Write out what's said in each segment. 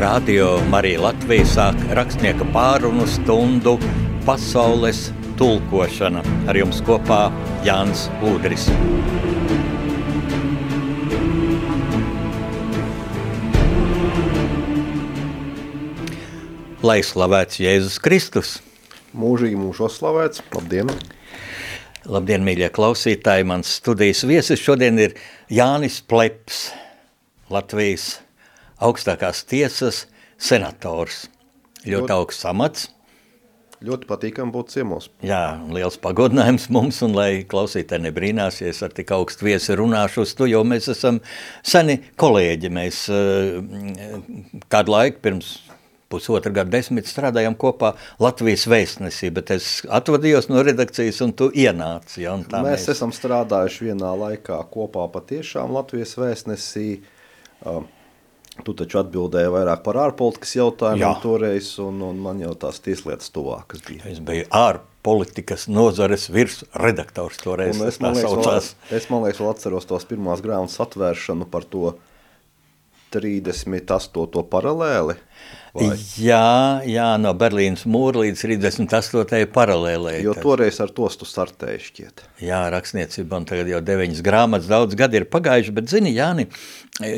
Radio Marija Latvija sāk rakstnieka pārunu stundu pasaules tulkošana. Ar jums kopā Jānis Udris. Lai slavēts Jēzus Kristus! Mūžīgi mūžos slavēts. Labdien! Labdien, mīļie klausītāji! Mans studijas viesis šodien ir Jānis Pleps, Latvijas augstākās tiesas senators. Ļoti, ļoti augsts amats. Ļoti patīkami būt ciemos. Jā, liels pagodinājums mums, un lai klausītāji nebrīnāsies ar tik augstu viesi runāšu uz tu, jo mēs esam seni kolēģi. Mēs eh, kādu laiku pirms pusotru gadu desmit strādājām kopā Latvijas vēstnesī, bet es atvadījos no redakcijas un tu ienāci. Ja, un mēs, mēs esam strādājuši vienā laikā kopā patiešām Latvijas vēstnesī. Uh, Tu taču atbildēji vairāk par ārpolitikas jautājumiem toreiz, un, un man jau tās tieslietas tuvākas bija. Es biju ārpolitikas nozares virsredaktors toreiz. Un es, man liekas, vēl, es, man liekas, vēl atceros tos pirmās grāmatas atvēršanu par to 38. paralēli. Vai? Jā, jā, no Berlīnas mūra līdz 38. paralēlē. Jo toreiz ar tos tu startēji šķiet. Jā, rakstniecība, un tagad jau deviņas grāmatas, daudz gadi ir pagājuši, bet zini, Jāni,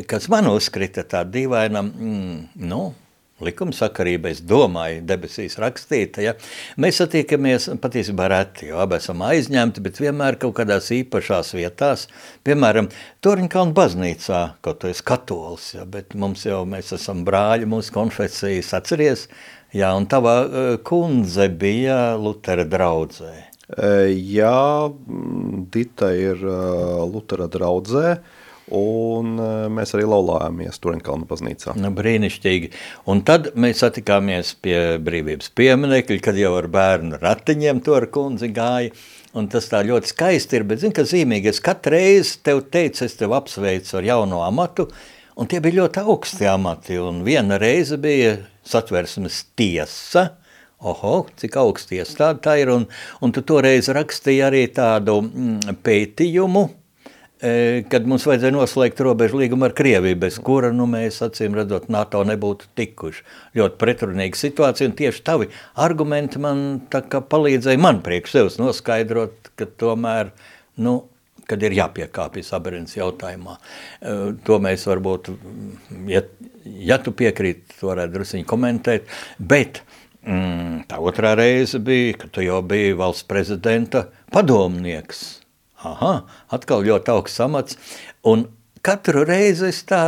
kas man uzkrita tā dīvaina, mm, nu, likumsakarība, es domāju, debesīs rakstīta, ja? mēs satiekamies patiesībā reti, jo abi esam aizņemti, bet vienmēr kaut kādās īpašās vietās, piemēram, Toriņkalnu baznīcā, kaut to es katolis, ja? bet mums jau, mēs esam brāļi, mūsu konfesijas atceries, jā, un tava uh, kundze bija Lutera draudzē. Jā, Dita ir uh, Lutera draudzē, uh, Un e, mēs arī laulājāmies Turinkalna baznīcā. Nu, brīnišķīgi. Un tad mēs satikāmies pie brīvības pieminekļa, kad jau ar bērnu ratiņiem to ar kundzi gāja. Un tas tā ļoti skaisti ir, bet zini, ka zīmīgi, es katru reizi tev teicu, es tev apsveicu ar jauno amatu, un tie bija ļoti augsti amati, un viena reize bija satversmes tiesa, Oho, cik augsti iestāde tā ir, un, un tu toreiz rakstīji arī tādu mm, pētījumu, kad mums vajadzēja noslēgt robežu līgumu ar Krieviju, bez kura nu, mēs acīm redzot NATO nebūtu tikuši. Ļoti pretrunīga situācija, un tieši tavi argumenti man palīdzēja man priekš sevis noskaidrot, ka tomēr, nu, kad ir jāpiekāpjas Aberins jautājumā. E, to mēs varbūt, ja, ja tu piekrīt, to varētu drusiņi komentēt, bet mm, tā otrā reize bija, ka tu jau biji valsts prezidenta padomnieks, aha, atkal ļoti augsts amats, un katru reizi es tā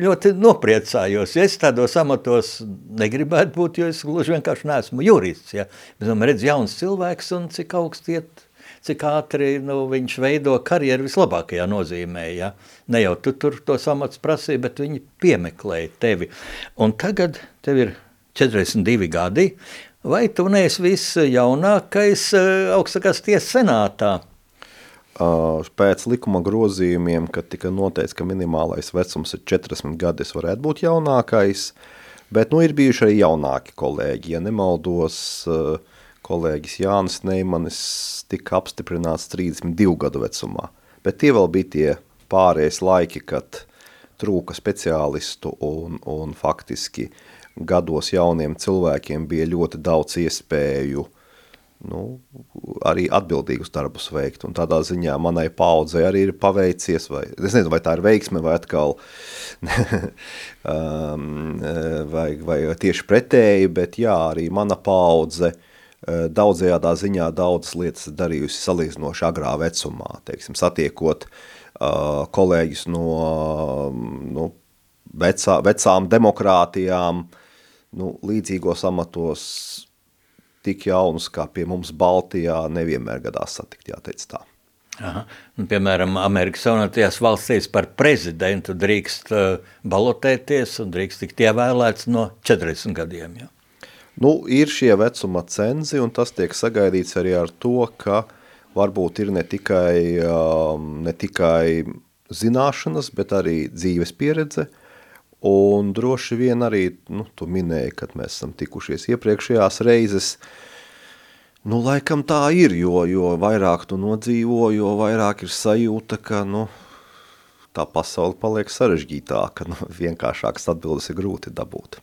ļoti nopriecājos. Es tādos amatos negribētu būt, jo es gluži vienkārši neesmu jurists. Ja? Bet man redz jauns cilvēks un cik augsti iet, cik ātri nu, viņš veido karjeru vislabākajā nozīmē. Ja? Ne jau tu tur tos amats prasīja, bet viņi piemeklēja tevi. Un tagad tev ir 42 gadi, vai tu neesi viss jaunākais eh, augstākās tiesas senātā? Pēc likuma grozījumiem, kad tika noteikts, ka minimālais vecums ir 40 gadi, es varētu būt jaunākais, bet nu, ir bijuši arī jaunāki kolēģi. Ja nemaldos, kolēģis Jānis Neimanis tika apstiprināts 32 gadu vecumā, bet tie vēl bija tie pārējais laiki, kad trūka speciālistu un, un faktiski gados jauniem cilvēkiem bija ļoti daudz iespēju nu, arī atbildīgus darbus veikt. Un tādā ziņā manai paudzei arī ir paveicies, vai es nezinu, vai tā ir veiksme, vai atkal um, vai, vai tieši pretēji, bet jā, arī mana paudze uh, daudzajādā ziņā daudzas lietas darījusi salīdzinoši agrā vecumā, teiksim, satiekot uh, kolēģis no nu, vecā, vecām demokrātijām, nu, līdzīgos amatos tik jaunus kā pie mums Baltijā nevienmēr gadās satikt, jāteic tā. Aha. Nu, piemēram, Amerikas Savienotajās valstīs par prezidentu drīkst uh, balotēties un drīkst tikt ievēlēts no 40 gadiem. Ja? Nu, ir šie vecuma cenzi, un tas tiek sagaidīts arī ar to, ka varbūt ir ne tikai, um, ne tikai zināšanas, bet arī dzīves pieredze, Un droši vien arī, nu, tu minēji, kad mēs esam tikušies iepriekšējās reizes, nu, laikam tā ir, jo, jo vairāk tu nodzīvo, jo vairāk ir sajūta, ka, nu, tā pasaule paliek sarežģītāka, nu, vienkāršākas atbildes ir grūti dabūt.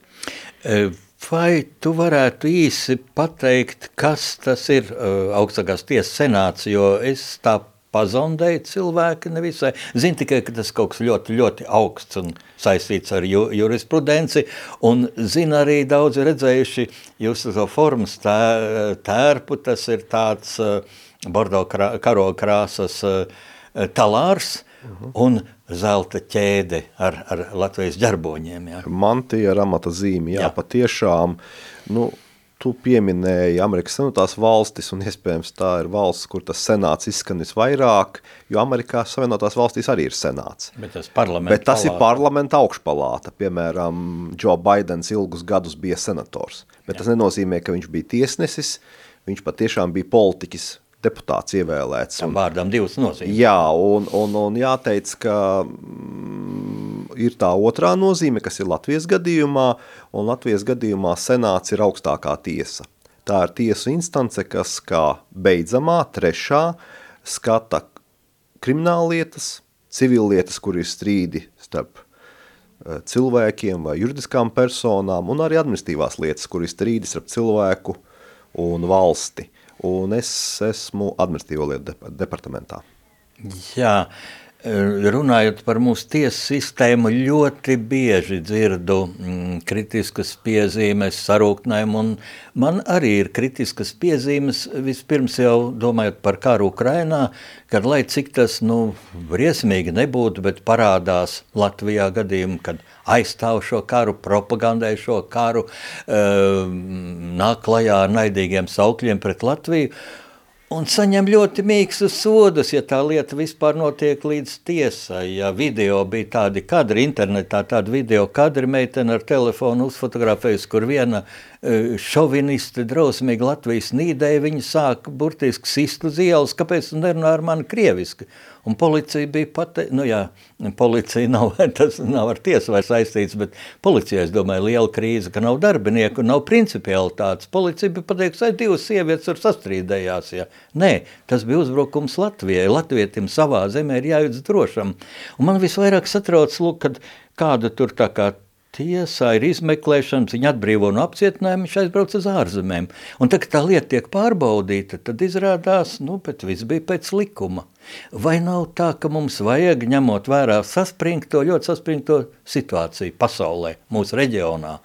E, vai tu varētu īsi pateikt, kas tas ir uh, augstākās tiesas senāts, jo es tā pazondēja cilvēki nevisai. Zinu tikai, ka tas kaut kas ļoti, ļoti augsts un saistīts ar ju, jurisprudenci, un zinu arī daudzi redzējuši jūs to formas tā, tērpu, tas ir tāds uh, bordo krā, karo krāsas uh, talārs, uh mhm. -huh. un zelta ķēde ar, ar Latvijas ģerboņiem. Jā. Mantija ar amata zīmi, jā, jā. patiešām, nu, tu pieminēji Amerikas Savienotās valstis, un iespējams tā ir valsts, kur tas senāts izskan visvairāk, jo Amerikā Savienotās valstīs arī ir senāts. Bet tas, Bet tas ir parlamenta augšpalāta. Piemēram, Joe Bidenis ilgus gadus bija senators. Bet Jā. tas nenozīmē, ka viņš bija tiesnesis, viņš patiešām bija politiķis deputāts ievēlēts. Tam vārdam divas nozīmes. Jā, un, un, un jāteic, ka mm, ir tā otrā nozīme, kas ir Latvijas gadījumā, un Latvijas gadījumā senāts ir augstākā tiesa. Tā ir tiesu instance, kas kā beidzamā, trešā, skata krimināllietas, civillietas, kur ir strīdi starp eh, cilvēkiem vai juridiskām personām, un arī administratīvās lietas, kur ir strīdi starp cilvēku un valsti un es esmu administratīvo lietu departamentā. Jā, runājot par mūsu tiesu sistēmu, ļoti bieži dzirdu mm, kritiskas piezīmes, sarūktinājumu, un man arī ir kritiskas piezīmes, vispirms jau domājot par karu Ukrainā, kad lai cik tas, nu, briesmīgi nebūtu, bet parādās Latvijā gadījumu, kad aizstāv šo karu, propagandē šo karu, uh, nāk klajā ar naidīgiem saukļiem pret Latviju, un saņem ļoti mīkstus sodus, ja tā lieta vispār notiek līdz tiesai. Ja video bija tādi kadri internetā, tādi video kadri meitene ar telefonu uzfotografējusi, kur viena e, šoviniste drausmīgi Latvijas nīdēja, viņa sāk burtiski sist uz ielas, kāpēc tu nerunā ar mani krieviski? Un policija bija pati, nu jā, policija nav, tas nav ar tiesu vai saistīts, bet policijai, es domāju, liela krīze, ka nav darbinieku, nav principialitātes. Policija bija pateikusi, ka divas sievietes tur sastrīdējās. Ja. Nē, tas bija uzbrukums Latvijai. Latvietim savā zemē ir jājūtas drošam. Un man visvairāk satrauc, lūk, kad kāda tur tā kā tiesā ir izmeklēšana, viņa atbrīvo no apcietinājuma, viņš aizbrauc uz ārzemēm. Un tad, kad tā lieta tiek pārbaudīta, tad izrādās, nu, bet viss bija pēc likuma. Vai nav tā, ka mums vajag, ņemot vērā saspringto, ļoti saspringto situāciju pasaulē, mūsu reģionā,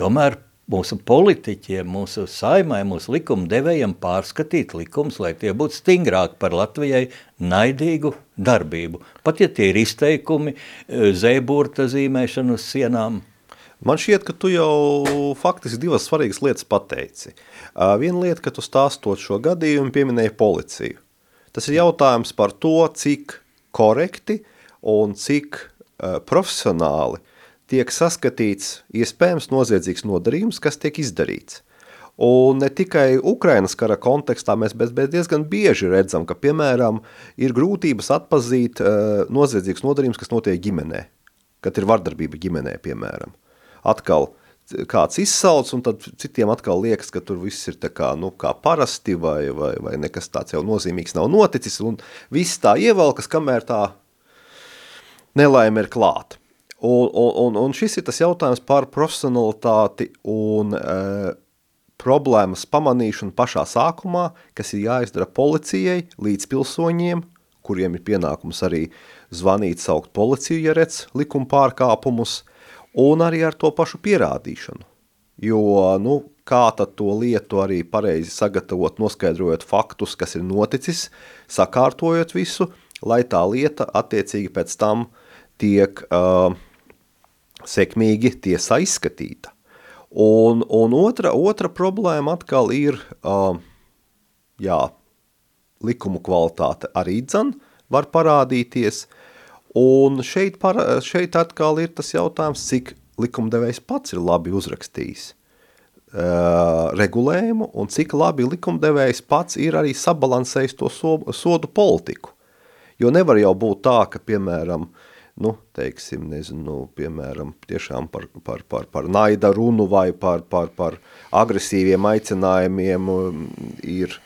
tomēr mūsu politiķiem, mūsu saimai, mūsu likumdevējiem pārskatīt likums, lai tie būtu stingrāki par Latvijai naidīgu darbību. Pat ja tie ir izteikumi, e, zēburta zīmēšana uz sienām. Man šķiet, ka tu jau faktiski divas svarīgas lietas pateici. Viena lieta, ka tu stāstot šo gadījumu pieminēji policiju. Tas ir jautājums par to, cik korekti un cik profesionāli tiek saskatīts iespējams noziedzīgs nodarījums, kas tiek izdarīts. Un ne tikai Ukrainas kara kontekstā mēs bet, bet diezgan bieži redzam, ka, piemēram, ir grūtības atpazīt uh, noziedzīgs nodarījums, kas notiek ģimenē, kad ir vardarbība ģimenē, piemēram. Atkal kāds izsauc, un tad citiem atkal liekas, ka tur viss ir kā, nu, kā parasti, vai, vai, vai nekas tāds jau nozīmīgs nav noticis, un viss tā ievelkas, kamēr tā nelaime ir klāta. Un, un, un šis ir tas jautājums par profesionalitāti un e, problēmas pamanīšanu pašā sākumā, kas ir jāizdara policijai līdz pilsoņiem, kuriem ir pienākums arī zvanīt, saukt policiju, ja redz likuma pārkāpumus, un arī ar to pašu pierādīšanu. Jo, nu, kā tad to lietu arī pareizi sagatavot, noskaidrojot faktus, kas ir noticis, sakārtojot visu, lai tā lieta attiecīgi pēc tam tiek uh, sekmīgi tiesā izskatīta. Un, un otra, otra problēma atkal ir, uh, jā, likumu kvalitāte arī dzan var parādīties, un šeit, par, šeit atkal ir tas jautājums, cik likumdevējs pats ir labi uzrakstījis uh, regulējumu, un cik labi likumdevējs pats ir arī sabalansējis to so, sodu politiku. Jo nevar jau būt tā, ka, piemēram, uh, nu, teiksim, nezinu, piemēram, tiešām par, par, par, par naida runu vai par, par, par agresīviem aicinājumiem um, ir,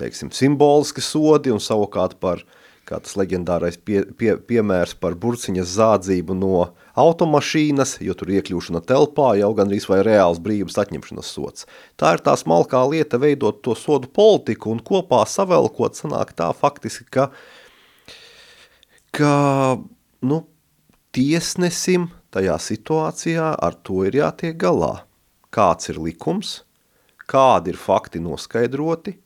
teiksim, simboliski sodi un savukārt par kā tas leģendārais pie, pie, piemērs par burciņas zādzību no automašīnas, jo tur iekļūšana telpā jau gan arī vai reāls brīvības atņemšanas sots. Tā ir tā smalkā lieta veidot to sodu politiku un kopā savelkot sanāk tā faktiski, ka, ka nu, tiesnesim tajā situācijā ar to ir jātiek galā. Kāds ir likums, kādi ir fakti noskaidroti,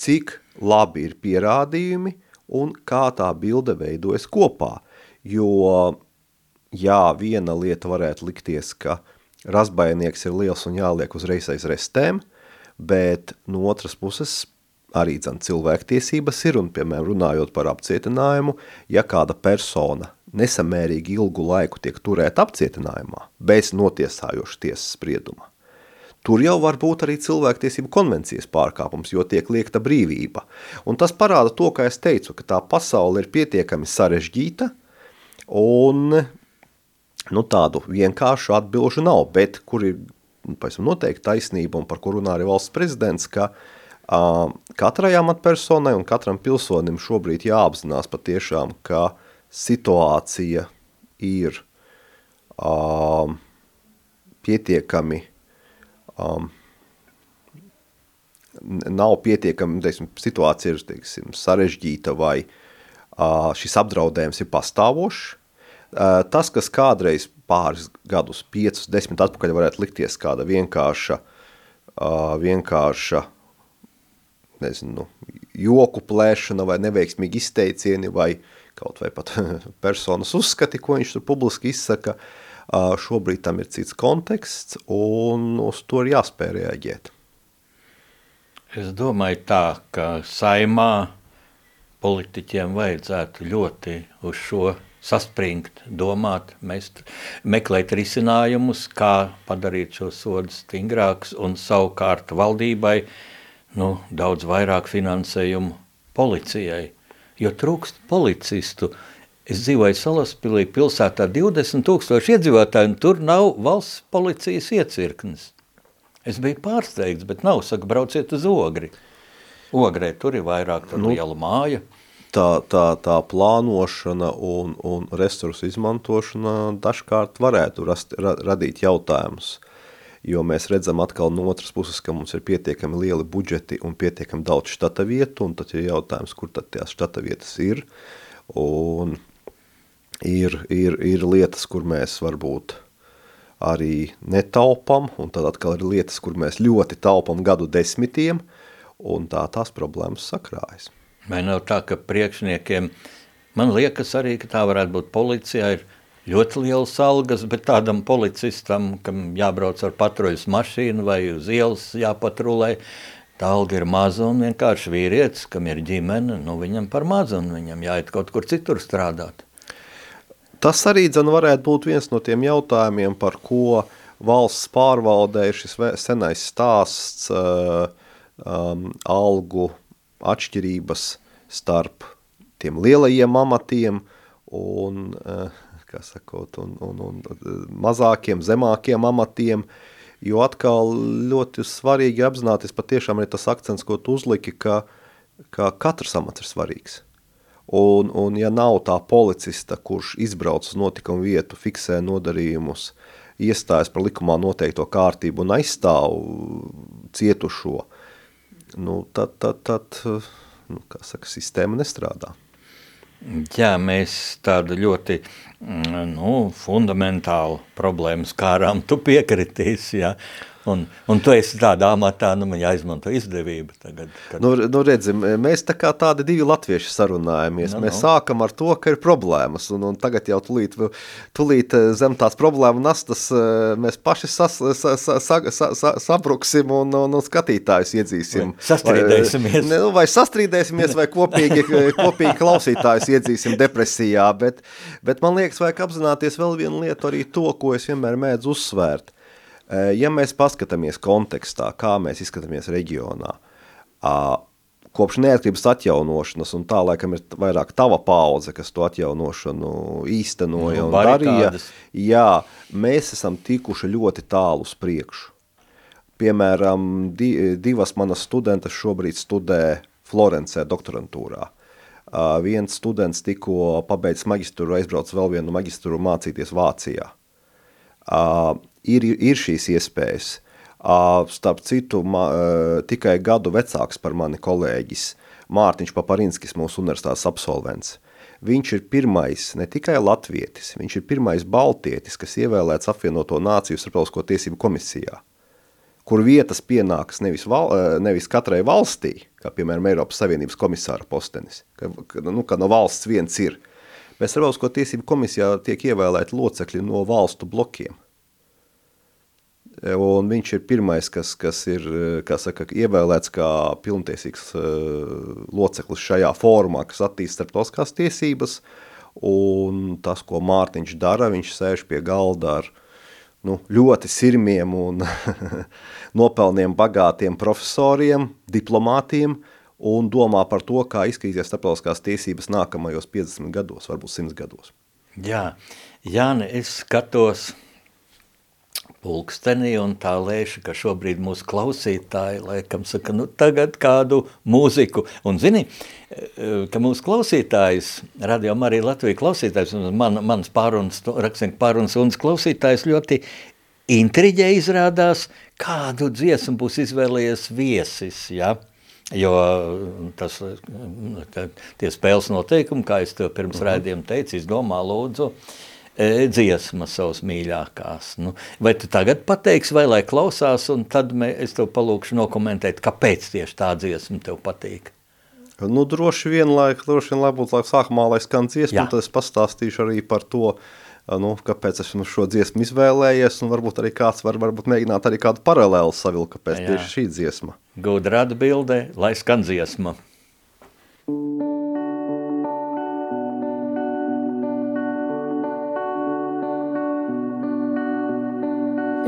cik labi ir pierādījumi un kā tā bilde veidojas kopā. Jo, jā, viena lieta varētu likties, ka rasbainieks ir liels un jāliek uzreiz aiz restēm, bet no otras puses arī dzen, cilvēktiesības ir, un, piemēram, runājot par apcietinājumu, ja kāda persona nesamērīgi ilgu laiku tiek turēta apcietinājumā bez notiesājoša tiesas sprieduma, Tur jau var būt arī cilvēktiesību konvencijas pārkāpums, jo tiek liekta brīvība. Un tas parāda to, kā es teicu, ka tā pasaule ir pietiekami sarežģīta un nu, tādu vienkāršu atbilžu nav, bet kur ir nu, noteikti taisnība un par kur runā arī valsts prezidents, ka uh, katrai amatpersonai un katram pilsonim šobrīd jāapzinās patiešām, ka situācija ir uh, pietiekami um, nav pietiekami, teiksim, situācija ir teiksim, sarežģīta vai uh, šis apdraudējums ir pastāvošs. Uh, tas, kas kādreiz pāris gadus, piecus, desmit atpakaļ varētu likties kāda vienkārša, uh, vienkārša nezinu, joku plēšana vai neveiksmīgi izteicieni vai kaut vai pat personas uzskati, ko viņš tur publiski izsaka, uh, Šobrīd tam ir cits konteksts, un uz to ir jāspēj reaģēt. Es domāju tā, ka saimā politiķiem vajadzētu ļoti uz šo saspringt, domāt, mest, meklēt risinājumus, kā padarīt šo sodu stingrāks un savukārt valdībai nu, daudz vairāk finansējumu policijai, jo trūkst policistu, Es dzīvoju Salaspilī pilsētā 20 tūkstoši iedzīvotāji, un tur nav valsts policijas iecirknes. Es biju pārsteigts, bet nav, saka, brauciet uz Ogri. Ogrē tur ir vairāk nu, lielu māju. Tā, tā, tā plānošana un, un resursu izmantošana dažkārt varētu rast, ra, radīt jautājumus, jo mēs redzam atkal no otras puses, ka mums ir pietiekami lieli budžeti un pietiekami daudz štata vietu, un tad ir jautājums, kur tad tās štata vietas ir, un ir, ir, ir lietas, kur mēs varbūt arī netaupam, un tad atkal ir lietas, kur mēs ļoti taupam gadu desmitiem, un tā tās problēmas sakrājas. Vai nav tā, ka priekšniekiem, man liekas arī, ka tā varētu būt policijā, ir ļoti liels algas, bet tādam policistam, kam jābrauc ar patruļas mašīnu vai uz ielas jāpatrulē, tā alga ir maza un vienkārši vīrietis, kam ir ģimene, nu viņam par mazu un viņam jāiet kaut kur citur strādāt. Tas arī dzen, varētu būt viens no tiem jautājumiem, par ko valsts pārvaldē ir šis senais stāsts uh, um, algu atšķirības starp tiem lielajiem amatiem un, uh, sakot, un, un, un mazākiem, zemākiem amatiem, jo atkal ļoti svarīgi apzināties patiešām ir tas akcents, ko tu uzliki, ka, ka katrs amats ir svarīgs. Un, un ja nav tā policista, kurš izbrauc uz notikumu vietu, fiksē nodarījumus, iestājas par likumā noteikto kārtību un aizstāv cietušo, nu, tad, tad, tad nu, saka, sistēma nestrādā. Jā, mēs tādu ļoti mm, nu, fundamentālu problēmu skārām, tu piekritīsi, jā. Un, un tu esi tādā amatā, nu man jāizmanto izdevība tagad. Kad... Nu, nu redzim, mēs tā kā tādi divi latvieši sarunājamies. Nu, mēs nu. sākam ar to, ka ir problēmas, un, un tagad jau tulīt, tulīt eh, zem tās problēmu nastas eh, mēs paši sas, sa, sa, sa, sa, sa, sabruksim un, un, un skatītājus iedzīsim. Vai sastrīdēsimies. Vai, ne, nu, vai sastrīdēsimies, vai kopīgi, kopīgi klausītājus iedzīsim depresijā, bet, bet man liekas, vajag apzināties vēl vienu lietu, arī to, ko es vienmēr mēdzu uzsvērt Eh, ja mēs paskatāmies kontekstā, kā mēs izskatāmies reģionā, kopš neatkarības atjaunošanas, un tā laikam ir vairāk tava paudze, kas to atjaunošanu īstenoja nu, un darīja, jā, mēs esam tikuši ļoti tālu uz priekšu. Piemēram, di, divas manas studentas šobrīd studē Florencē doktorantūrā. viens students tikko pabeidzis magistru, aizbraucis vēl vienu magistru mācīties Vācijā. Ir, ir šīs iespējas. Starp citu, ma, tikai gadu vecāks par mani kolēģis Mārtiņš Paparinskis, mūsu universitātes absolvents. Viņš ir pirmais, ne tikai latvietis, viņš ir pirmais baltietis, kas ievēlēts apvienoto nāciju starptautisko tiesību komisijā kur vietas pienākas nevis, val, nevis katrai valstī, kā piemēram Eiropas Savienības komisāra postenis, ka, nu, ka no valsts viens ir, bet starptautisko tiesību komisijā tiek ievēlēti locekļi no valstu blokiem. Un viņš ir pirmais, kas, kas ir kā saka, ievēlēts kā pilntiesīgs uh, loceklis šajā formā, kas attīst starptautiskās tiesības. Un tas, ko Mārtiņš dara, viņš sēž pie galda ar nu, ļoti sirmiem un nopelniem bagātiem profesoriem, diplomātiem un domā par to, kā izskatīsies starptautiskās tiesības nākamajos 50 gados, varbūt 100 gados. Jā, Jāni, es skatos pulkstenī un tā lēša, ka šobrīd mūsu klausītāji, laikam, saka, nu tagad kādu mūziku. Un zini, ka mūsu klausītājs, radio arī Latvija klausītājs, man, mans pārunas, rakstnieku pārunas un klausītājs ļoti intriģē izrādās, kādu dziesmu būs izvēlējies viesis, ja? jo tas, tie spēles noteikumi, kā es tev pirms mhm. -huh. rēdiem teicu, izdomā lūdzu, uh, dziesmas savas mīļākās. Nu, vai tu tagad pateiksi, vai lai klausās, un tad mē, es tev palūkšu nokomentēt, kāpēc tieši tā dziesma tev patīk? Nu, droši vien, lai, droši vien, lai būtu lai sākumā, lai skan dziesma, tad es pastāstīšu arī par to, nu, kāpēc esmu šo dziesmu izvēlējies, un varbūt arī kāds var varbūt mēģināt arī kādu paralēlu savilkt, kāpēc Jā. tieši šī dziesma. Gudra atbilde, lai skan dziesma. Thank you.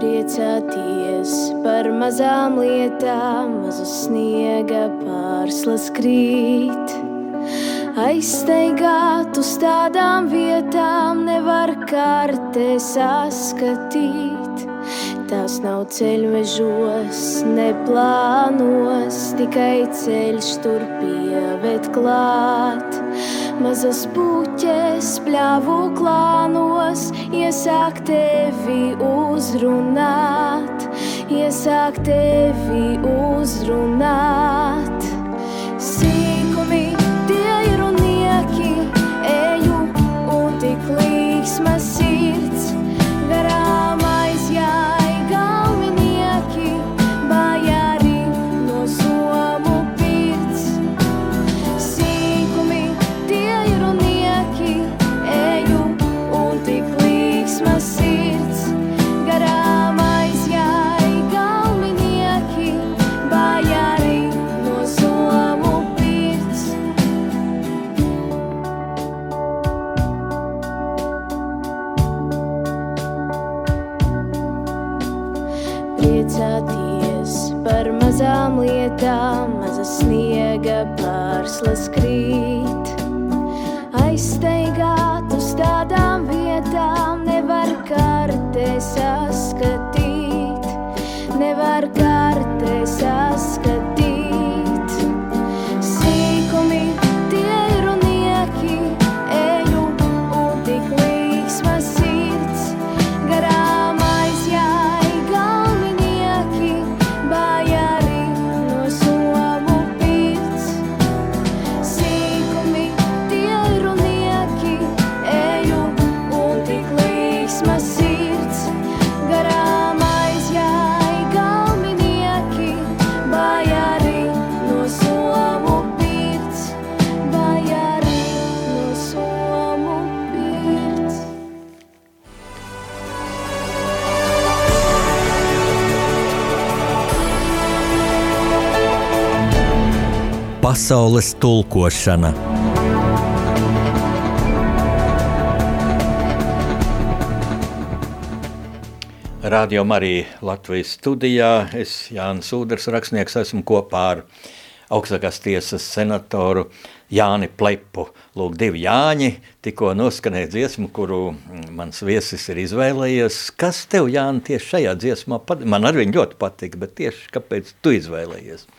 Priecāties par mazām lietām, mazu sniega pārslas krīt. Aizsteigāt uz tādām vietām nevar kartē saskatīt. Tās nav ceļvežos, neplānos, tikai ceļš tur pieved klāt. Mazas puķes pļāvu klānos, iesāk tevi uzrunāt, iesāk tevi uzrunāt. Sīkumi tie ir unieki, eju un tik līksmas mākslas krīt. Aizsteigāt uz tādām vietām nevar kartē Pasaules tulkošana. Radio arī Latvijas studijā. Es, Jānis Udrs, rakstnieks, esmu kopā ar augstākās tiesas senatoru Jāni Plepu. Lūk, divi Jāņi tikko noskanēja dziesmu, kuru mans viesis ir izvēlējies. Kas tev, Jāni, tieši šajā dziesmā patīk? Man arī ļoti patīk, bet tieši kāpēc tu izvēlējies?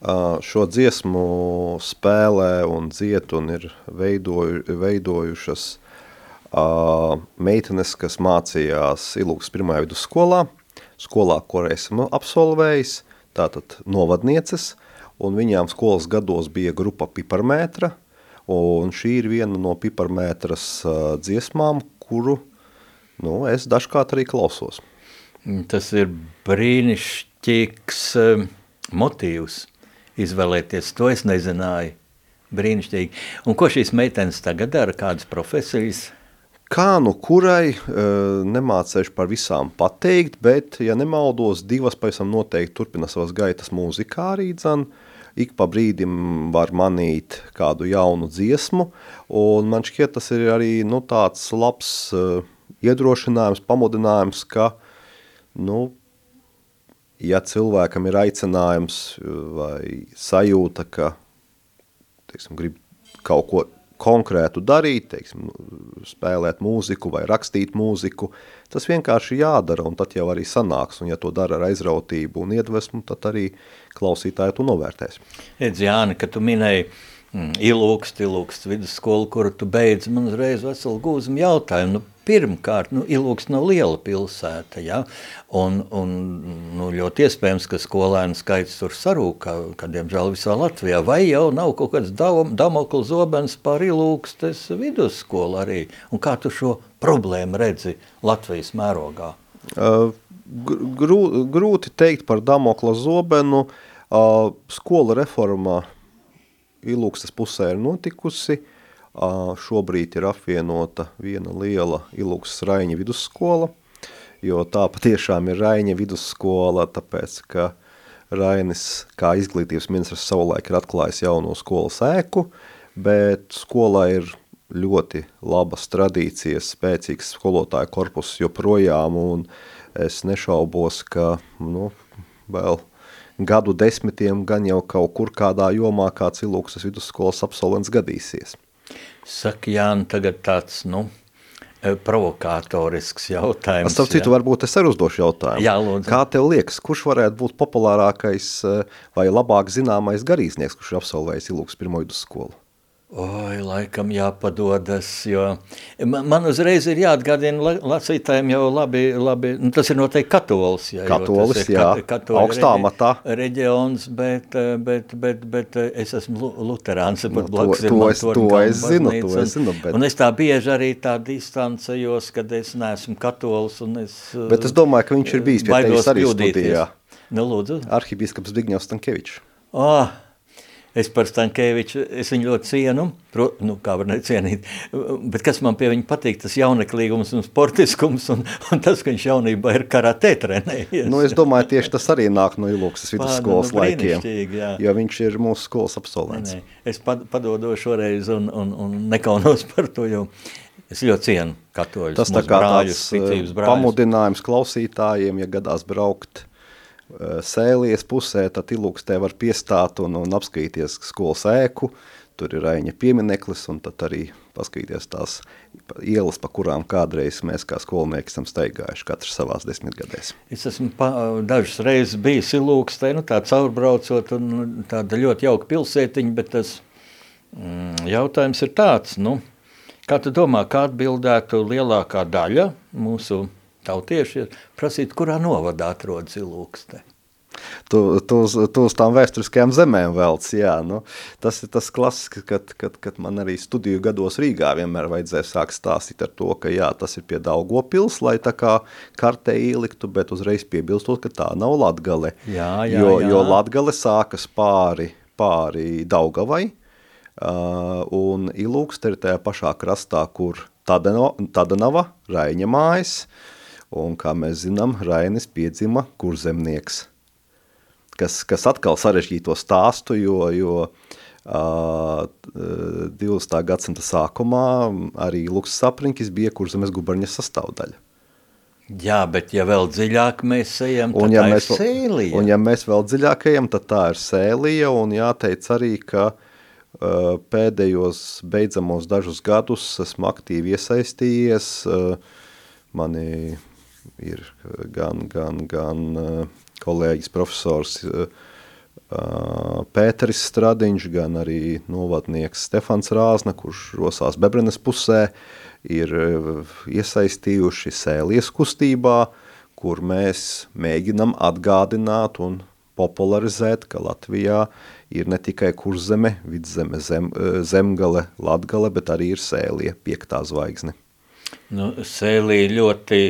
Šo dziesmu spēlē un dziet un ir veidoju, veidojušas meitenes, kas mācījās Ilūks pirmajā vidusskolā, skolā, kur esmu absolvējis, tātad novadnieces, un viņām skolas gados bija grupa piparmētra, un šī ir viena no piparmētras dziesmām, kuru nu, es dažkārt arī klausos. Tas ir brīnišķīgs motīvs izvēlēties. To es nezināju. Brīnišķīgi. Un ko šīs meitenes tagad dara? Kādas profesijas? Kā nu kurai, nemācēšu par visām pateikt, bet, ja nemaldos, divas pavisam noteikti turpina savas gaitas mūzikā arī dzan. Ik pa brīdim var manīt kādu jaunu dziesmu, un man šķiet tas ir arī nu, tāds labs uh, iedrošinājums, pamudinājums, ka nu, ja cilvēkam ir aicinājums vai sajūta, ka teiksim, grib kaut ko konkrētu darīt, teiksim, spēlēt mūziku vai rakstīt mūziku, tas vienkārši jādara, un tad jau arī sanāks, un ja to dara ar aizrautību un iedvesmu, tad arī klausītāji to novērtēs. Edz, Jāni, ka tu minēji mm, ilūkst, ilūkst vidusskolu, kuru tu beidz, man uzreiz veselu gūzam jautājumu, nu, pirmkārt, nu, Ilūks nav liela pilsēta, ja? un, un nu, ļoti iespējams, ka skolēnu skaits tur sarūka, ka, diemžēl, visā Latvijā, vai jau nav kaut kāds damokla zobens par Ilūkstes vidusskolu arī, un kā tu šo problēmu redzi Latvijas mērogā? Uh, grū, grūti teikt par damokla zobenu, uh, skola reforma Ilūkstes pusē ir notikusi, Šobrīd ir apvienota viena liela Ilūks Raiņa vidusskola, jo tā patiešām ir Raiņa vidusskola, tāpēc, ka Rainis, kā izglītības ministrs savulaik ir atklājis jauno skolas ēku, bet skolā ir ļoti labas tradīcijas, spēcīgs skolotāju korpus joprojām, un es nešaubos, ka nu, vēl gadu desmitiem gan jau kaut kur kādā jomā kāds Ilūksas vidusskolas absolvents gadīsies. Saka, Jāni, tagad tāds, nu, e, provokātorisks jautājums. Starp citu, varbūt es arī uzdošu jautājumu. Jā, lūdzu. Kā tev liekas, kurš varētu būt populārākais e, vai labāk zināmais garīdznieks, kurš ir absolvējis Ilūks pirmo vidusskolu? Oi, laikam jāpadodas, jo man, man uzreiz ir jāatgādina lasītājiem jau labi, labi nu, tas ir noteikti katolis. Jā, katolis, jā, kat, augstā matā. Reģions, bet, bet, bet, bet es esmu luterāns, pat blakus to, ir to, es, to es zinu, to es zinu. Bet... Un es tā bieži arī tā distancējos, kad es neesmu katolis. Un es, bet es domāju, ka viņš ir bijis pie tevis arī studijā. Nu, lūdzu. Arhibīskaps Zbigņevs Stankevičs. Oh, Es par Stankēviču, es viņu ļoti cienu, pro, nu, kā var necienīt, bet kas man pie viņa patīk, tas jauneklīgums un sportiskums, un, un tas, ka viņš jaunībā ir karatē trenējies. Nu, es domāju, tieši tas arī nāk no Ilūksas vidusskolas nu, laikiem, jā. jo viņš ir mūsu skolas absolvents. Nē, nē. Es padodu šoreiz un, un, un nekaunos par to, jo es ļoti cienu katoļus, tas tā kā brāļus, tāds pamudinājums klausītājiem, ja gadās braukt sēlies pusē, tad ilūkstē var piestāt un, un apskatīties skolas ēku, tur ir Aiņa piemineklis, un tad arī paskatīties tās ielas, pa kurām kādreiz mēs kā skolnieki esam staigājuši, katrs savās desmitgadēs. Es esmu pa, dažas reizes bijis ilūkstē, nu tā caurbraucot, un tāda ļoti jauka pilsētiņa, bet tas mm, jautājums ir tāds, nu, kā tu domā, kā atbildētu lielākā daļa mūsu tautieši ir prasīt, kurā novadā atrodas ilūkste. Tu, tu, uz, tu uz tām vēsturiskajām zemēm velc, jā, nu, tas ir tas klasisks, kad, kad, kad man arī studiju gados Rīgā vienmēr vajadzēja sākt stāstīt ar to, ka jā, tas ir pie Daugopils, lai tā kā kartē ieliktu, bet uzreiz piebilstot, ka tā nav Latgale, jā, jā, jo, jā. jo Latgale sākas pāri, pāri Daugavai, uh, un Ilūkste ir tajā pašā krastā, kur Tadanava, Tadanava Raiņa mājas, uh, Un, kā mēs zinām, Rainis piedzima kurzemnieks, kas, kas atkal sarežģīto stāstu, jo, jo uh, 20. gadsimta sākumā arī Luks Sapriņkis bija kurzemes guberņas sastāvdaļa. Jā, bet ja vēl dziļāk mēs ejam, tad un, ja tā mēs, ir sēlija. Un ja mēs vēl dziļāk ejam, tad tā ir sēlija, un jāteic arī, ka uh, pēdējos beidzamos dažus gadus esmu aktīvi iesaistījies, uh, mani ir gan, gan, gan kolēģis profesors Pēteris Stradiņš, gan arī novadnieks Stefans Rāzna, kurš rosās Bebrenes pusē, ir iesaistījuši sēlies kustībā, kur mēs mēģinam atgādināt un popularizēt, ka Latvijā ir ne tikai kurzeme, vidzeme, zem, zemgale, latgale, bet arī ir sēlie, piektā zvaigzne. Nu, sēlī ļoti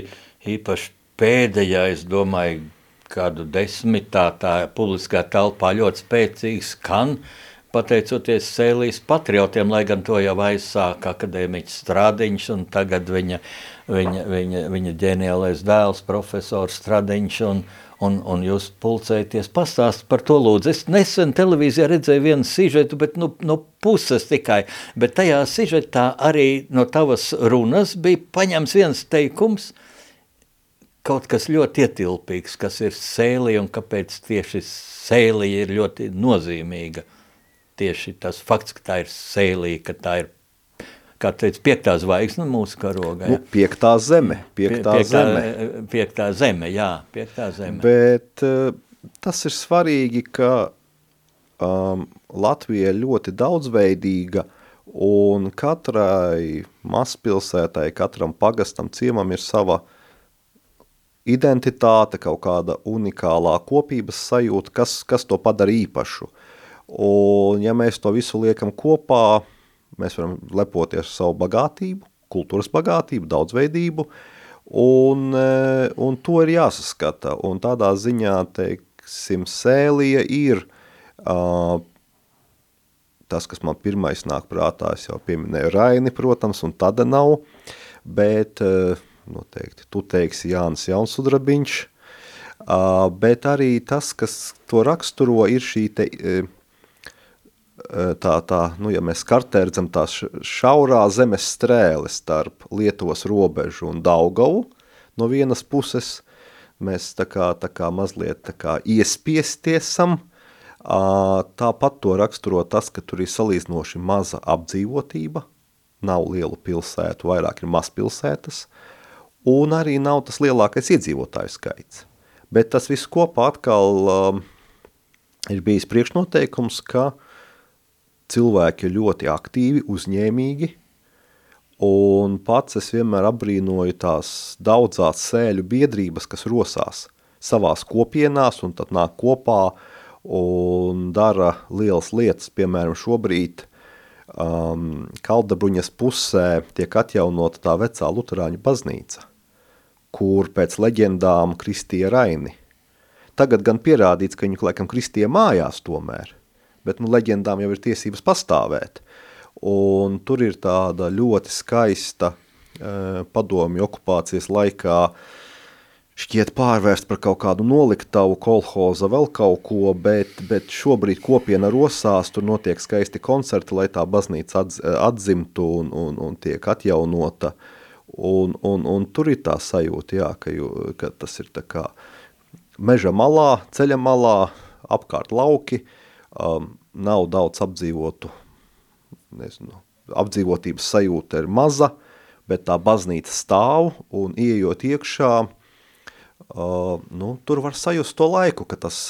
īpaši pēdējā, es domāju, kādu desmitā tā publiskā telpā ļoti spēcīgi skan, pateicoties Sēlijas patriotiem, lai gan to jau aizsāka akadēmiķis Stradiņš un tagad viņa, viņa, viņa, viņa ģeniālais dēls, profesors Stradiņš un, un, un jūs pulcēties pastāst par to lūdzu. Es nesen televīzijā redzēju vienu sižetu, bet nu, no puses tikai, bet tajā sižetā arī no tavas runas bija paņems viens teikums – kaut kas ļoti ietilpīgs, kas ir sēlija un kāpēc tieši sēlija ir ļoti nozīmīga. Tieši tas fakts, ka tā ir sēlija, ka tā ir, kā teica, piektā zvaigzne mūsu karogā. Nu, piektā zeme, piektā, piektā zeme. Piektā zeme, jā, piektā zeme. Bet uh, tas ir svarīgi, ka um, Latvija ir ļoti daudzveidīga un katrai mazpilsētai, katram pagastam ciemam ir sava uh, identitāte, kaut kāda unikālā kopības sajūta, kas, kas to padara īpašu. Un ja mēs to visu liekam kopā, mēs varam lepoties ar savu bagātību, kultūras bagātību, daudzveidību, un, e, un to ir jāsaskata. Un tādā ziņā, teiksim, sēlija ir uh, tas, kas man pirmais nāk prātā, es jau pieminēju Raini, protams, un tada nav, bet uh, noteikti. Tu teiksi Jānis Jaunsudrabiņš, uh, bet arī tas, kas to raksturo, ir šī te, tā, tā, nu, ja mēs kartē redzam tā šaurā zemes strēle starp Lietuvas robežu un Daugavu no vienas puses, mēs tā kā, tā kā mazliet tā kā iespiestiesam, tāpat to raksturo tas, ka tur ir salīdzinoši maza apdzīvotība, nav lielu pilsētu, vairāk ir mazpilsētas, un arī nav tas lielākais iedzīvotāju skaits. Bet tas viss kopā atkal um, ir bijis priekšnoteikums, ka cilvēki ir ļoti aktīvi, uzņēmīgi, un pats es vienmēr apbrīnoju tās daudzās sēļu biedrības, kas rosās savās kopienās un tad nāk kopā un dara lielas lietas. Piemēram, šobrīd um, Kaldabruņas pusē tiek atjaunota tā vecā luterāņu baznīca kur pēc leģendām kristīja Raini. Tagad gan pierādīts, ka viņu laikam kristīja mājās tomēr, bet nu, leģendām jau ir tiesības pastāvēt. Un tur ir tāda ļoti skaista e, padomju okupācijas laikā šķiet pārvērst par kaut kādu noliktavu kolhoza vēl kaut ko, bet, bet šobrīd kopiena rosās, tur notiek skaisti koncerti, lai tā baznīca atz, atzimtu un, un, un tiek atjaunota. Uh, Un, un, un tur ir tā sajūta, jā, ka, jū, ka tas ir tā kā meža malā, ceļa malā, apkārt lauki, um, nav daudz apdzīvotu, nezinu, apdzīvotības sajūta ir maza, bet tā baznīca stāv un ieejot iekšā, uh, nu, tur var sajust to laiku, ka tas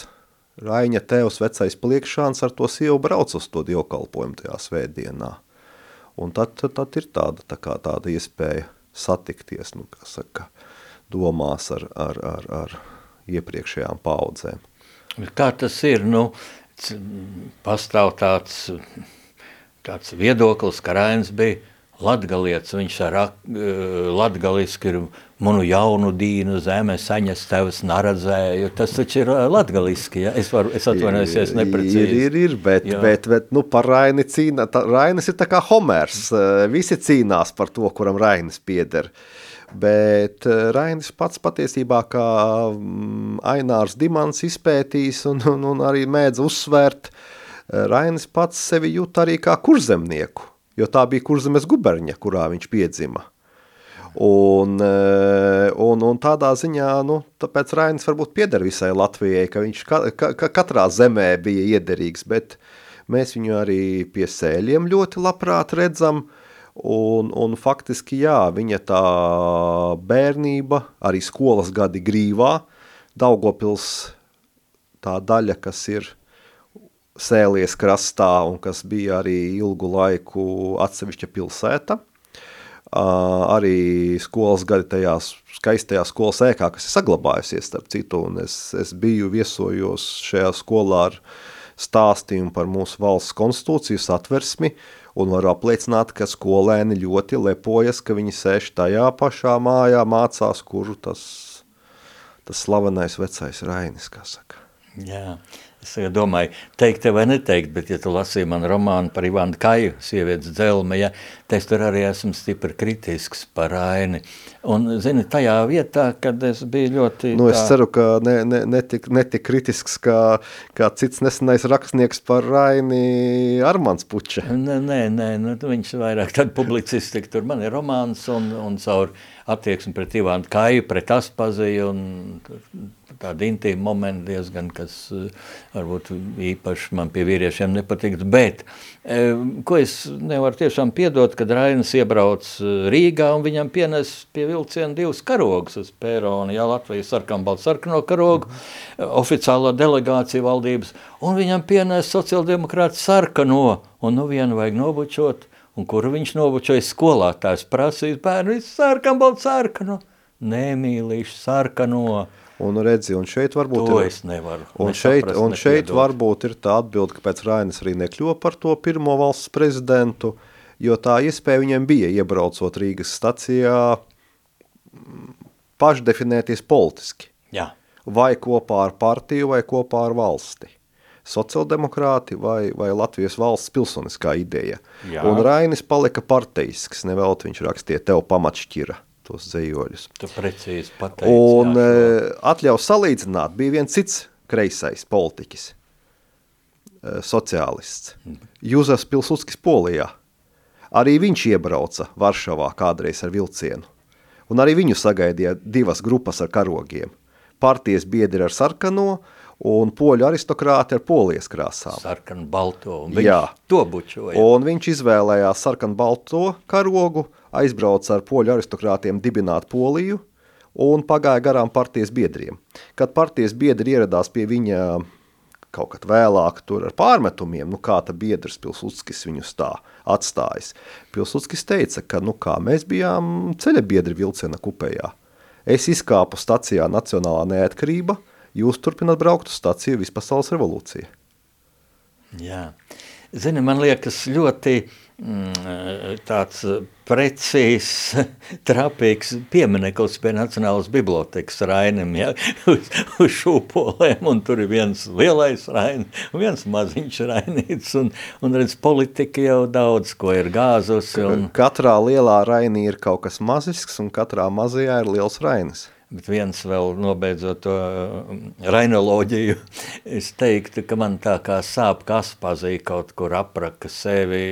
Raiņa tēvs vecais pliekšāns ar to sievu brauc uz to dievkalpojumu tajā svētdienā. Un tad, tad, ir tāda, tā kā tāda iespēja satikties, nu, kā saka, domās ar, ar, ar, ar iepriekšējām paudzēm. Kā tas ir, nu, pastāv tāds, tāds viedoklis, ka Rains bija latgalietis, viņš ar latgaliski ir manu jaunu dīnu zeme saņas tevs naradzēju, tas taču ir latgaliski, ja? es, varu, es atvainojos, es neprecīzi. Ir, ir, ir, bet, Jā. bet, bet nu, par Raini cīnā, tā, Rainis ir tā kā Homers, visi cīnās par to, kuram Rainis pieder. Bet Rainis pats patiesībā kā Ainārs Dimans izpētīs un, un, un arī mēdz uzsvērt, Rainis pats sevi jūt arī kā kurzemnieku jo tā bija kurzemes guberņa, kurā viņš piedzima. Un, eh, un, un tādā ziņā, nu, tāpēc Rainis varbūt pieder visai Latvijai, ka viņš ka, ka, katrā zemē bija iederīgs, bet mēs viņu arī pie sēļiem ļoti labprāt redzam, un, un faktiski, jā, viņa tā bērnība, arī skolas gadi grīvā, Daugopils tā daļa, kas ir Sēlies krastā un kas bija arī ilgu laiku atsevišķa pilsēta. Uh, arī skolas gadi tajā skaistajā skolas ēkā, kas ir saglabājusies starp citu, un es, es biju viesojos šajā skolā ar stāstījumu par mūsu valsts konstitūcijas atversmi, un varu apliecināt, ka skolēni ļoti lepojas, ka viņi sēž tajā pašā mājā, mācās, kuru tas, tas slavenais vecais Rainis, kā saka. Jā, Es domāju, teikt vai neteikt, bet ja tu lasīji man romānu par Ivanu Kaju, sievietes dzelme, ja, es tur arī esmu stipri kritisks par Aini. Un, zini, tajā vietā, kad es biju ļoti... Nu, es tā... ceru, ka ne, ne, netik, netik kritisks kā, kā cits nesenais rakstnieks par Raini Armans Puča. Nē, nē, nē nu, viņš vairāk tad publicistika, tur man ir romāns un, un caur attieksmi pret Ivanu Kaju, pret Aspaziju un tādi intīmi momenti diezgan, kas eh, varbūt īpaši man pie vīriešiem nepatikt, bet eh, ko es nevaru tiešām piedot, kad Rainis iebrauc eh, Rīgā un viņam pienes pie vilciena divas karogas uz pēroni, jā, Latvijas sarkanbalts sarkano karogu, oficiālo delegāciju valdības, un viņam pienes sociāldemokrāti sarkano, un nu vienu vajag nobučot, un kuru viņš nobučoja skolātājs prasīs bērnu, sarkanbalts sarkano, nemīlīšu sarkano, Un redzi, un šeit varbūt to ir, es nevaru. Un šeit, un šeit varbūt ir tā atbilde, kāpēc Rainis arī nekļuva par to pirmo valsts prezidentu, jo tā iespēja viņiem bija iebraucot Rīgas stacijā pašdefinēties politiski. Jā. Vai kopā ar partiju, vai kopā ar valsti. Sociāldemokrāti vai, vai Latvijas valsts pilsoniskā ideja. Jā. Un Rainis palika partijisks, nevēlt viņš rakstīja tev pamatšķira tos dzējoļus. Tu precīzi pateici. Un jā, šo... E, atļaus salīdzināt, bija viens cits kreisais politiķis, e, sociālists, Jūzefs Pilsudskis Polijā. Arī viņš iebrauca Varšavā kādreiz ar vilcienu. Un arī viņu sagaidīja divas grupas ar karogiem. Partijas biedri ar sarkano un poļu aristokrāti ar polijas krāsām. Sarkanu balto, un viņš Jā. to bučoja. Un viņš izvēlējās sarkanu balto karogu, aizbrauca ar poļu aristokrātiem dibināt Poliju un pagāja garām partijas biedriem. Kad partijas biedri ieradās pie viņa kaut kad vēlāk tur ar pārmetumiem, nu kā ta biedrs Pilsudskis viņus tā atstājis. Pilsudskis teica, ka nu kā mēs bijām ceļa biedri vilciena kupējā. Es izkāpu stacijā Nacionālā neatkarība – jūs turpināt braukt uz staciju Vispasaules revolūcija. Jā. Zini, man liekas ļoti mm, tāds precīzs, trapīgs piemineklis pie Nacionālas bibliotekas Rainim, ja, uz, uz šūpolēm, un tur ir viens lielais Rainis, viens maziņš Rainīts, un, un redz, politika jau daudz, ko ir gāzusi. Un... Katrā lielā Rainī ir kaut kas mazisks, un katrā mazajā ir liels Rainis. Bet viens vēl nobeidzot to um, rainoloģiju, es teiktu, ka man tā kā sāp kaspazī kaut kur apraka sevi,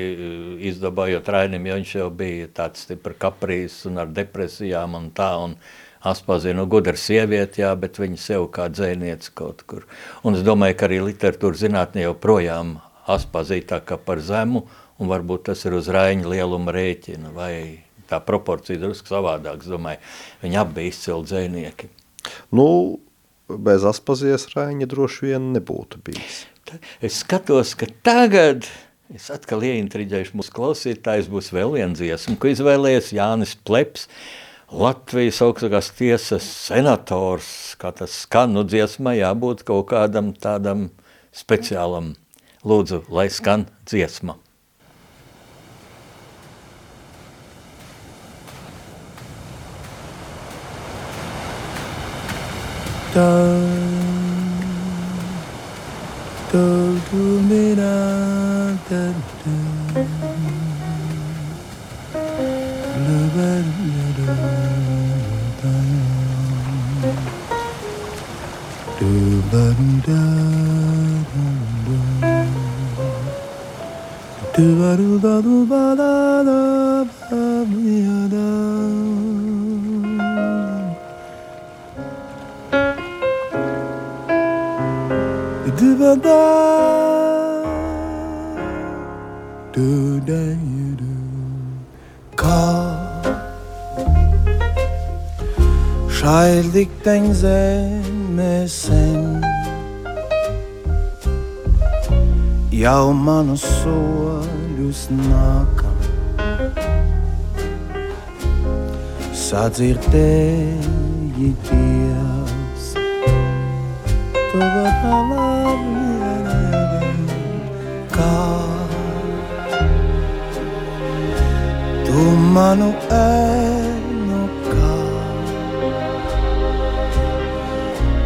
izdabājot rainim, jo viņš jau bija tāds stipra kaprīs un ar depresijām un tā, un Aspazī, nu, gudra sieviete, jā, bet viņa sev kā dzēniece kaut kur. Un es domāju, ka arī literatūra zinātne jau projām Aspazī tā kā par zemu, un varbūt tas ir uz raiņa lieluma rēķina, vai tā proporcija drusku savādāk. Es domāju, viņi abi bija izcili dzēnieki. Nu, bez Aspazies Raiņa droši vien nebūtu bijis. Es skatos, ka tagad es atkal ieintriģēšu mūsu klausītājs, būs vēl viena dziesma, ko izvēlējies Jānis Pleps, Latvijas augstākās tiesas senators, kā tas skan, nu dziesmai jābūt kaut kādam tādam speciālam. Lūdzu, lai skan dziesma. Da Do ba do ba do ba da da ba da. Da da do da you do call Şairlikten sevmesen jau manu soļus nākam. Sadzirdēji Dievs, tu kā tu manu ēnu kā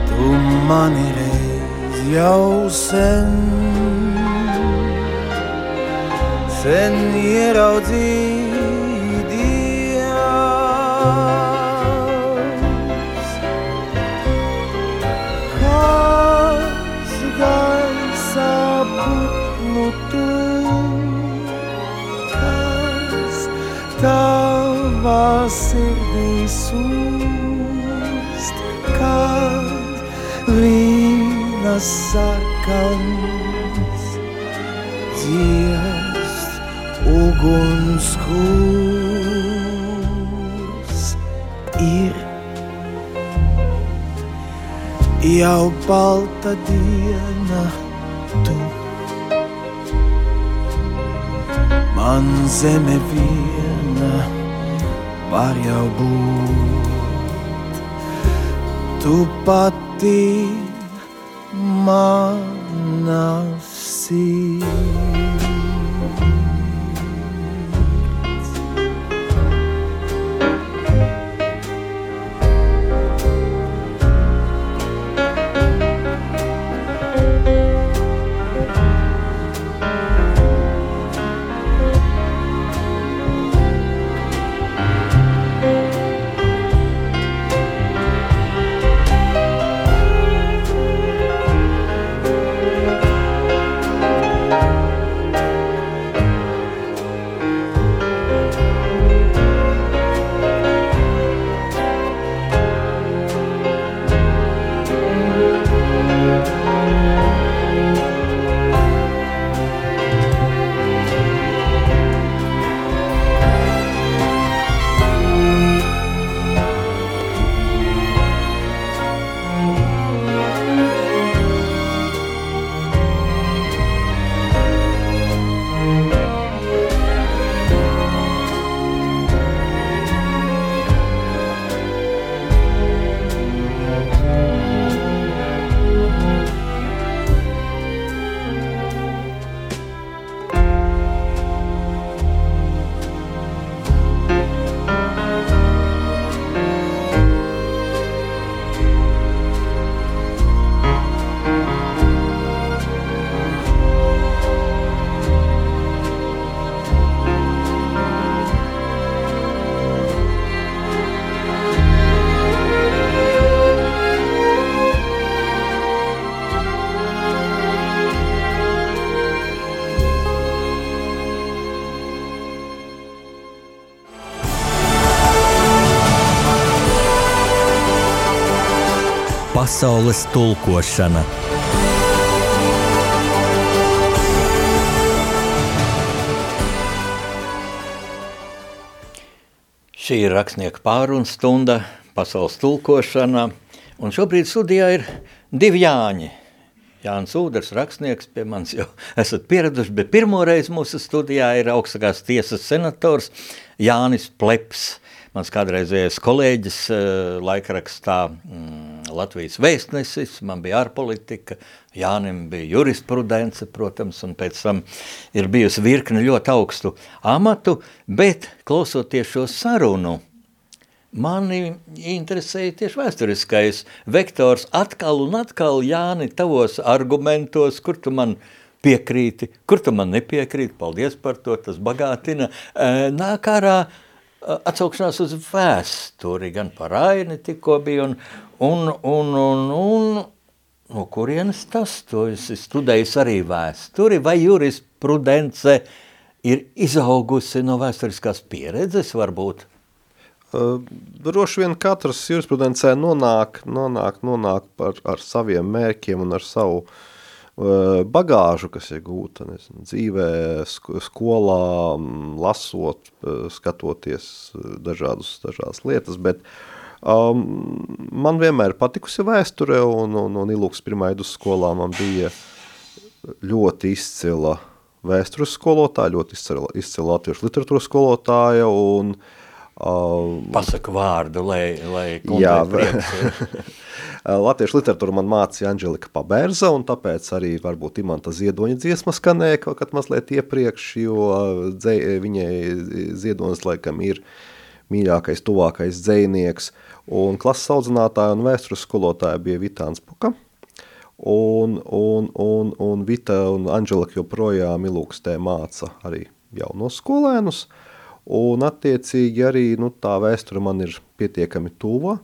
tu mani reiz jau sen sen ieraudzīji tavā sirdī sūst, kad vīna sarkans. Dziest ugunskurs ir jau balta diena tu. Man zeme viena var jau būt, tu pati Pasaules tulkošana Šī ir rakstnieka pārunu stunda, pasaules tulkošana, un šobrīd studijā ir divi Jāņi. Jānis Ūders, rakstnieks, pie manis jau esat pieraduši, bet pirmoreiz mūsu studijā ir augstākās tiesas senators Jānis Pleps. Mans kādreizējais kolēģis eh, laikrakstā mm, Latvijas vēstnesis, man bija ārpolitika, Jānim bija jurisprudence, protams, un pēc tam ir bijusi virkne ļoti augstu amatu, bet klausoties šo sarunu, mani interesēja tieši vēsturiskais vektors atkal un atkal, Jāni, tavos argumentos, kur tu man piekrīti, kur tu man nepiekrīti, paldies par to, tas bagātina, nāk ārā atsaukšanās uz vēsturi, gan par aini tikko bija, un, un, un, un, un no kurienes tas, to esi studējis arī vēsturi, vai jurisprudence ir izaugusi no vēsturiskās pieredzes varbūt? Uh, Droši vien katrs jurisprudencē nonāk, nonāk, nonāk par, ar saviem mērķiem un ar savu uh, bagāžu, kas ir gūta nezinu, dzīvē, sk skolā, mm, lasot, uh, skatoties uh, dažādus, dažādas lietas, bet um, man vienmēr patikusi vēsture un, un, un ilūks pirmā idusskolā man bija ļoti izcila vēstures skolotāja, ļoti izcila, izcila latviešu literatūras skolotāja un uh, Pasaka vārdu, lai, lai Jā. Latviešu literatūru man mācīja Anģelika Pabērza, un tāpēc arī varbūt Imanta Ziedoņa dziesma skanēja kaut kad mazliet iepriekš, jo dzē, viņai Ziedonis laikam ir mīļākais, tuvākais dzējnieks, un klases audzinātāja un vēstures skolotāja bija Vitāns Puka, un, un, un, un Vita un Anģelika joprojām ilūkstē māca arī jaunos skolēnus, un attiecīgi arī nu, tā vēsture man ir pietiekami tuva,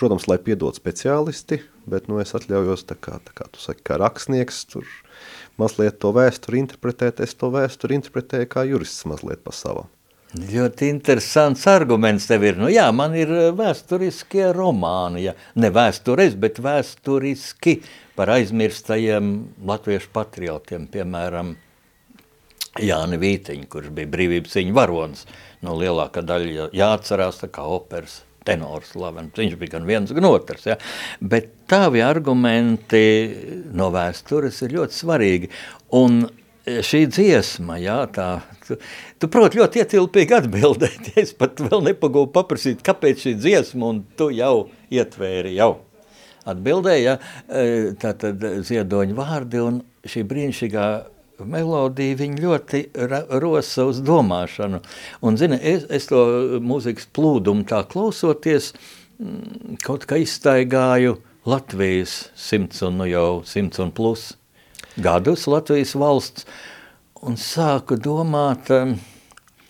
Protams, lai piedod speciālisti, bet nu, es atļaujos, tā kā, tā kā tu saki, kā rakstnieks, tur mazliet to vēsturi interpretēt, es to vēsturi interpretēju kā jurists mazliet pa savam. Ļoti interesants arguments tev ir. Nu, jā, man ir eh, vēsturiskie romāni, ja. ne vēsturis, bet vēsturiski par aizmirstajiem latviešu patriotiem, piemēram, Jāni Vītiņu, kurš bija brīvības ciņu varonis. No lielākā daļa jāatcerās tā kā operas tenors slavens. Viņš bija gan viens, gan otrs. Ja? Bet tavi argumenti no vēstures ir ļoti svarīgi. Un šī dziesma, jā, tā, tu, tu proti ļoti ietilpīgi atbildēt, es pat vēl nepagūvu paprasīt, kāpēc šī dziesma, un tu jau ietvēri jau. Atbildēja, ja, tā tad ziedoņa vārdi un šī brīnišķīgā melodija ļoti rosa uz domāšanu. Un, zini, es, es to mūzikas plūdumu tā klausoties, mm, kaut kā izstaigāju Latvijas simts un nu jau simts un plus gadus Latvijas valsts un sāku domāt.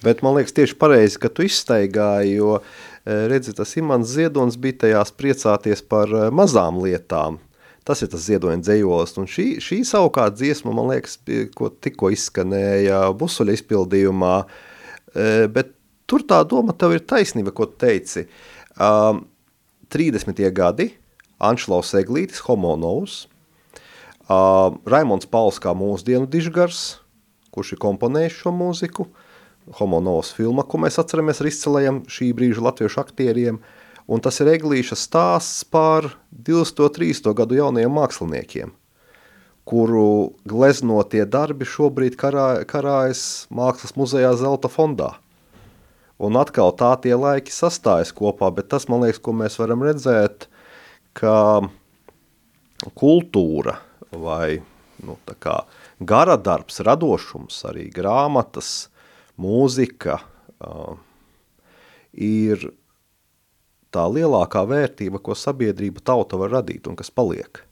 Bet man liekas tieši pareizi, ka tu izstaigāji, jo redzi, tas Imants Ziedonis bija tajās priecāties par mazām lietām – Tas ir tas ziedoņa dzējols, un šī, šī savukārt dziesma, man liekas, ko tikko izskanēja busuļa izpildījumā, e, bet tur tā doma tev ir taisnība, ko teici. Um, 30. gadi, Anšlaus Eglītis, Homo Novs, uh, Raimons Pauls kā mūsdienu dižgars, kurš ir komponējis šo mūziku, Homo Novs filma, ko mēs atceramies ar izcelējiem šī brīža latviešu aktieriem, uh, un tas ir Eglīša stāsts par 203. gadu jaunajiem māksliniekiem, kuru gleznotie darbi šobrīd karā, karājas Mākslas muzejā Zelta fondā. Un atkal tā tie laiki sastājas kopā, bet tas, man liekas, ko mēs varam redzēt, ka kultūra vai nu, kā gara darbs, radošums, arī grāmatas, mūzika uh, ir tā lielākā vērtība, ko sabiedrība tauta var radīt un kas paliek.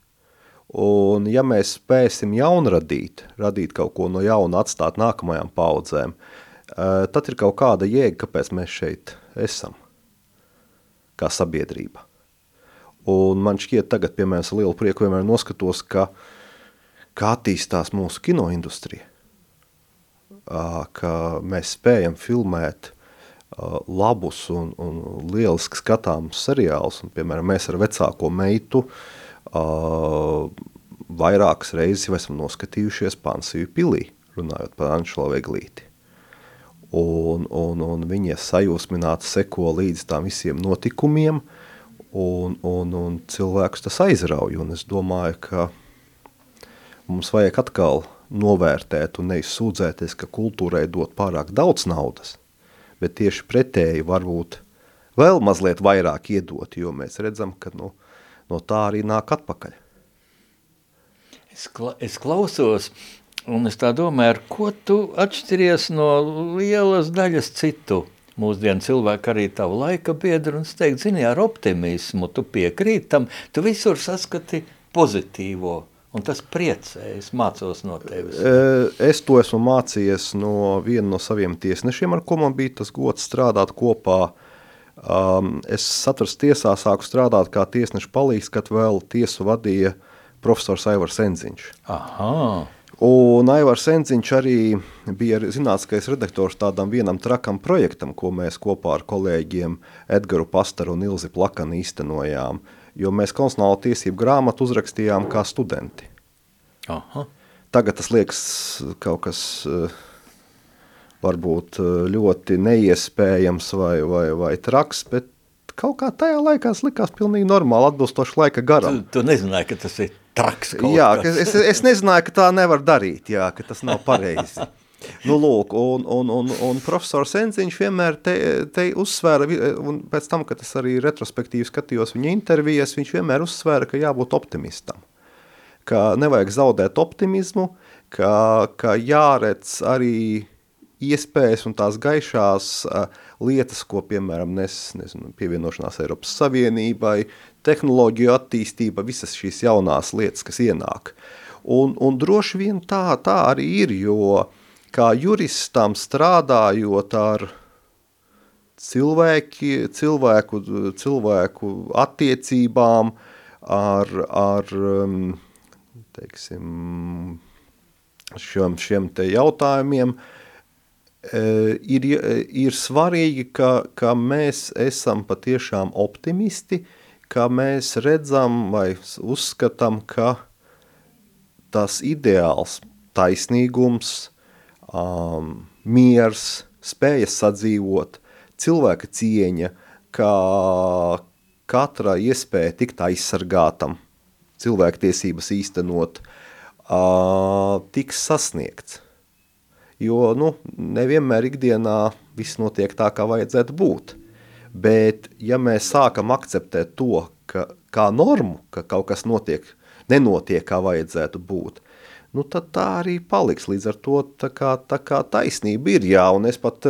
Un ja mēs spēsim jaunradīt, radīt kaut ko no jauna, atstāt nākamajām paudzēm, eh, tad ir kaut kāda jēga, kāpēc mēs šeit esam, kā sabiedrība. Un man šķiet tagad, piemēram, ar lielu prieku vienmēr noskatos, ka, kā attīstās mūsu kinoindustrija, ka mēs spējam filmēt labus un, un lieliski skatāmus seriālus. Un, piemēram, mēs ar vecāko meitu uh, vairākas reizes jau esam noskatījušies Pansiju pilī, runājot par Anšlo Veglīti. Un, un, un viņa sajūsmināti seko līdz tām visiem notikumiem, un, un, un cilvēkus tas aizrauj. Un es domāju, ka mums vajag atkal novērtēt un neizsūdzēties, ka kultūrai dot pārāk daudz naudas – bet tieši pretēji varbūt vēl mazliet vairāk iedot, jo mēs redzam, ka nu, no tā arī nāk atpakaļ. Es, kla es klausos, un es tā domāju, ar ko tu atšķiries no lielas daļas citu? Mūsdienu cilvēku, arī tavu laika biedru, un es teiktu, zini, ar optimismu tu piekrītam, tu visur saskati pozitīvo, Un tas priecē, es mācos no tevis. Es to esmu mācījies no viena no saviem tiesnešiem, ar ko man bija tas gods strādāt kopā. Um, es satveras tiesā sāku strādāt kā tiesneša palīgs, kad vēl tiesu vadīja profesors Aivars Enziņš. Aha. Un Aivars Enziņš arī bija zinātniskais redaktors tādam vienam trakam projektam, ko mēs kopā ar kolēģiem Edgaru Pastaru un Ilzi Plakanu īstenojām. Uh, jo mēs konstitucionālo tiesību grāmatu uzrakstījām kā studenti. Aha. Tagad tas liekas kaut kas eh, varbūt eh, ļoti neiespējams vai, vai, vai traks, bet kaut kā tajā laikā tas likās pilnīgi normāli, atbilstoši laika garam. Tu, tu nezināji, ka tas ir traks kaut Jā, kas. ka es, es nezināju, ka tā nevar darīt, jā, ka tas nav pareizi. Nu, lūk, un, un, un, un profesors Enziņš vienmēr te, te uzsvēra, un pēc tam, kad es arī retrospektīvi skatījos viņa intervijas, viņš vienmēr uzsvēra, ka jābūt optimistam. Ka nevajag zaudēt optimismu, ka, ka jāredz arī iespējas un tās gaišās uh, lietas, ko, piemēram, nes, nezinu, pievienošanās Eiropas Savienībai, tehnoloģiju attīstība, visas šīs jaunās lietas, kas ienāk. Un, un droši vien tā, tā arī ir, jo kā juristam strādājot ar cilvēki, cilvēku, cilvēku attiecībām, ar, ar um, teiksim, šiem, šiem te jautājumiem, e, ir, ir svarīgi, ka, ka mēs esam patiešām optimisti, ka mēs redzam vai uzskatām, ka tas ideāls taisnīgums, um, miers, spējas sadzīvot, cilvēka cieņa, kā katra iespēja tikt aizsargātam, cilvēktiesības īstenot, uh, tiks sasniegts. Jo nu, nevienmēr ikdienā viss notiek tā, kā vajadzētu būt. Bet, ja mēs sākam akceptēt to, ka kā normu, ka kaut kas notiek, nenotiek, kā vajadzētu būt, nu tad tā arī paliks. Līdz ar to tā kā, tā kā taisnība ir, jā, un es pat,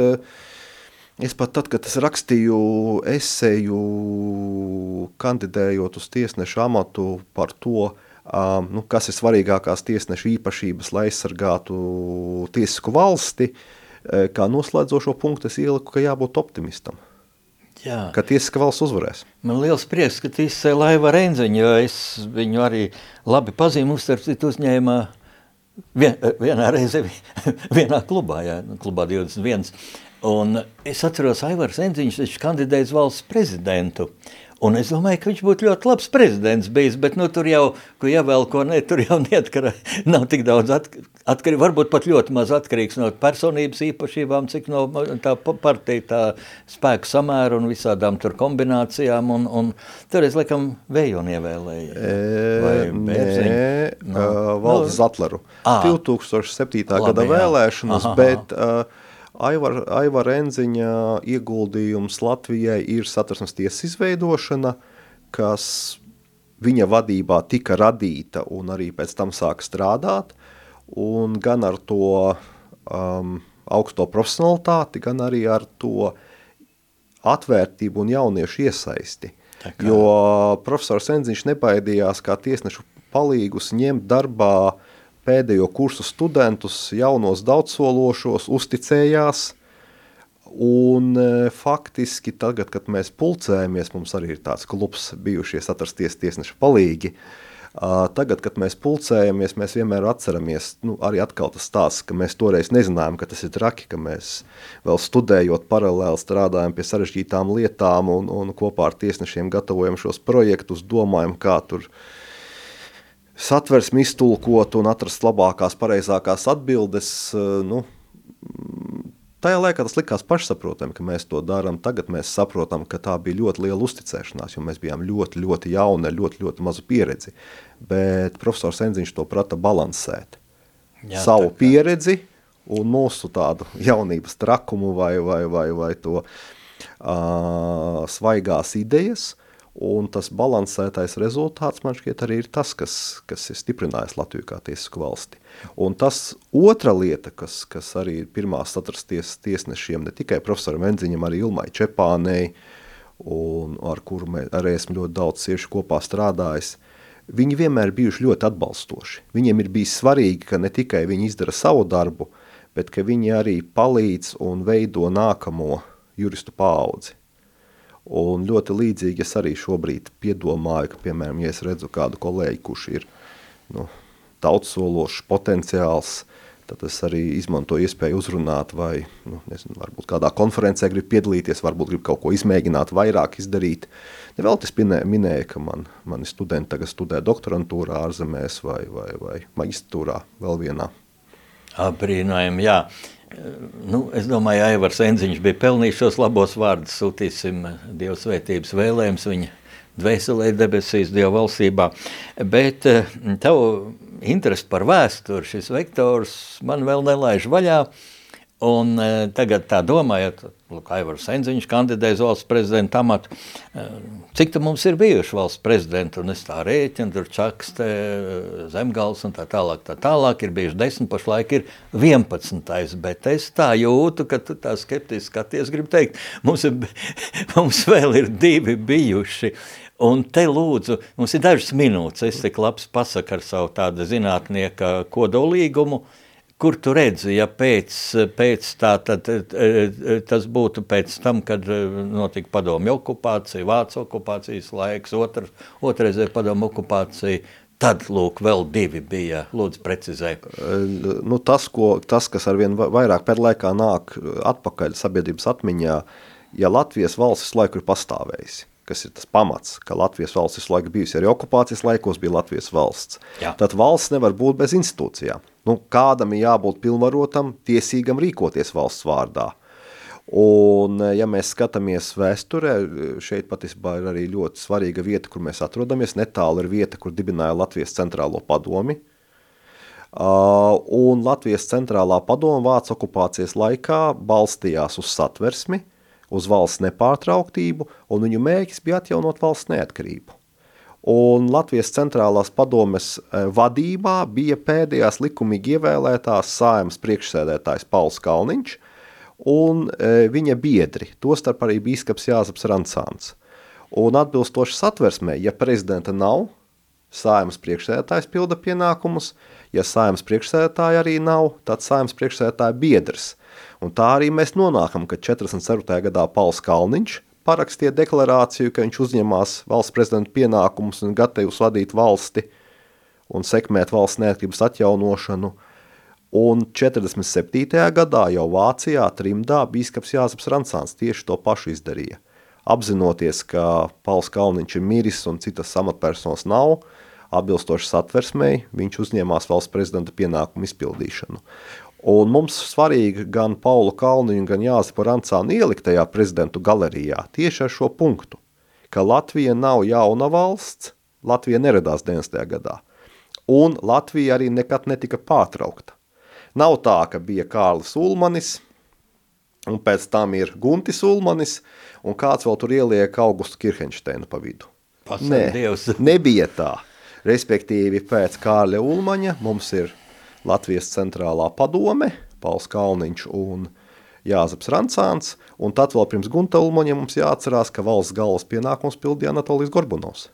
es pat tad, kad es rakstīju eseju kandidējot uz tiesnešu amatu par to, nu, kas ir svarīgākās tiesneša īpašības, lai aizsargātu tiesisku valsti, kā noslēdzošo punktu es ieliku, ka jābūt optimistam. Jā. Ka tiesiska valsts uzvarēs. Man liels prieks, ka tu izsēji Laiva Renziņu, jo es viņu arī labi pazīmu, starp citu uzņēma vien, vienā reize vienā klubā, jā, klubā 21. Un es atceros, Aivars Renziņš, viņš kandidēja valsts prezidentu. Un es domāju, ka viņš būtu ļoti labs prezidents bijis, bet nu, tur jau, ko ievēl, ko ne, tur jau neatkara, nav tik daudz atkarīgs, varbūt pat ļoti maz atkarīgs no personības īpašībām, cik no tā partija tā spēku samēra un visādām tur kombinācijām, un, un tur es laikam Vējoni ievēlēju. E, nē, no, Valdis no, Zatleru. À, 2007. Labi, gada jā. vēlēšanas, aha, bet... Uh, Aivar, Aivar Enziņa ieguldījums Latvijai ir satversmes tiesas izveidošana, kas viņa vadībā tika radīta un arī pēc tam sāka strādāt, un gan ar to um, augsto profesionalitāti, gan arī ar to atvērtību un jauniešu iesaisti. Jo profesors Enziņš nebaidījās kā tiesnešu palīgus ņemt darbā uh, pēdējo kursu studentus, jaunos daudzsološos, uzticējās. Un e, faktiski tagad, kad mēs pulcējamies, mums arī ir tāds klubs bijušies atrasties tiesneša palīgi. Tagad, kad mēs pulcējamies, mēs vienmēr atceramies, nu, arī atkal tas stāsts, ka mēs toreiz nezinājām, ka tas ir traki, ka mēs vēl studējot paralēli strādājam pie sarežģītām lietām un, un kopā ar tiesnešiem gatavojam šos projektus, domājam, kā tur uh, satversmi iztulkot un atrast labākās, pareizākās atbildes. Eh, nu, tajā laikā tas likās pašsaprotami, ka mēs to darām. Tagad mēs saprotam, ka tā bija ļoti liela uzticēšanās, jo mēs bijām ļoti, ļoti jauni, ļoti, ļoti mazu pieredzi. Bet profesors Enziņš to prata balansēt. Jā, Savu pieredzi un mūsu tādu jaunības trakumu vai, vai, vai, vai to uh, svaigās idejas – Un tas balansētais rezultāts man šķiet arī ir tas, kas, kas ir stiprinājis Latviju kā tiesisku valsti. Un tas otra lieta, kas, kas arī ir pirmās atrasties tiesnešiem, ne tikai profesoram Enziņam, arī Ilmai Čepānei, un ar kuru mē, arī esmu ļoti daudz cieši kopā strādājis, viņi vienmēr bijuši ļoti atbalstoši. Viņiem ir bijis svarīgi, ka ne tikai viņi izdara savu darbu, bet ka viņi arī palīdz un veido nākamo juristu paudzi. Un ļoti līdzīgi es arī šobrīd piedomāju, ka, piemēram, ja es redzu kādu kolēģi, kurš ir nu, tautsološs potenciāls, tad es arī izmantoju iespēju uzrunāt vai, nu, nezinu, varbūt kādā konferencē grib piedalīties, varbūt grib kaut ko izmēģināt, vairāk izdarīt. Neveltis minē, minēja, ka man, mani studenti tagad studē doktorantūrā ārzemēs vai, vai, vai maģistūrā vēl vienā. Brīnojami, jā. Nu, es domāju, Aivars Enziņš bija pelnījis šos labos vārdus. Sūtīsim Dieva svētības vēlējumus viņa dvēselē debesīs, Dieva valstībā. Bet eh, tavu interesi par vēsturi, šis vektors man vēl nelaiž vaļā. Un e, tagad tā domājot, ka Aivars Enziņš kandidēs valsts prezidenta amatu, e, cik tā mums ir bijuši valsts prezidenti, un es tā rēķinu, tur Čakste, Zemgals un tā tālāk, tā tālāk, ir bijuši desmit, pašlaik ir vienpadsmitais, bet es tā jūtu, ka tu tā skeptiski skaties, gribu teikt, mums, ir, mums vēl ir divi bijuši, Un te lūdzu, mums ir dažas minūtes, es tik labs pasaku ar savu tādu zinātnieka kodolīgumu, uh, Kur tu redzi, ja pēc, pēc tā, tad e, e, tas būtu pēc tam, kad notika padomju okupācija, Vācu okupācijas laiks, otr, otrreizē padomju okupācija, tad, lūk, vēl divi bija, lūdzu, precizē. Nu, tas, ko, tas, kas arvien vairāk pēd laikā nāk atpakaļ sabiedrības atmiņā, ja Latvijas valsts laiku ir pastāvējusi, kas ir tas pamats, ka Latvijas valsts visu laiku bijusi, arī okupācijas laikos bija Latvijas valsts, Jā. tad valsts nevar būt bez institūcijām. Nu, kādam ir jābūt pilnvarotam, tiesīgam rīkoties valsts vārdā. Un, ja mēs skatāmies vēsturē, šeit patiesībā ir arī ļoti svarīga vieta, kur mēs atrodamies. Netālu ir vieta, kur dibināja Latvijas centrālo padomi. Uh, un Latvijas centrālā padoma Vācu okupācijas laikā balstījās uz satversmi, uz valsts nepārtrauktību, un viņu mērķis bija atjaunot valsts neatkarību un Latvijas centrālās padomes eh, vadībā bija pēdējās likumīgi ievēlētās sājums priekšsēdētājs Pauls Kalniņš un eh, viņa biedri, tostarp arī bīskaps Jāzaps Rancāns. Un atbilstoši satversmē, ja prezidenta nav, sājums priekšsēdētājs pilda pienākumus, ja sājums priekšsēdētāja arī nav, tad sājums priekšsēdētāja biedrs. Un tā arī mēs nonākam, ka 44. gadā Pauls Kalniņš parakstīja deklarāciju, ka viņš uzņemās valsts prezidenta pienākumus un gatavs vadīt valsti un sekmēt valsts neatkarības atjaunošanu. Un 47. gadā jau Vācijā trimdā bīskaps Jāzeps Rancāns tieši to pašu izdarīja. Apzinoties, ka Pauls Kalniņš ir miris un citas amatpersonas nav, atbilstoši satversmei, viņš uzņēmās valsts prezidenta pienākumu izpildīšanu. Un mums svarīgi gan Paula Kalniņa, gan Jāzipa Rancāna ielikt tajā prezidentu galerijā tieši ar šo punktu, ka Latvija nav jauna valsts, Latvija neradās 90. gadā, un Latvija arī nekad netika pārtraukta. Nav tā, ka bija Kārlis Ulmanis, un pēc tam ir Guntis Ulmanis, un kāds vēl tur ieliek Augustu Kirhenšteinu pa vidu. Nē, Dievs. nebija tā. Respektīvi pēc Kārļa Ulmaņa mums ir Latvijas centrālā padome, Pauls Kalniņš un Jāzeps Rancāns, un tad vēl pirms Gunta Ulmaņa mums jāatcerās, ka valsts galvas pienākums pildīja Anatolijas Gorbunovs.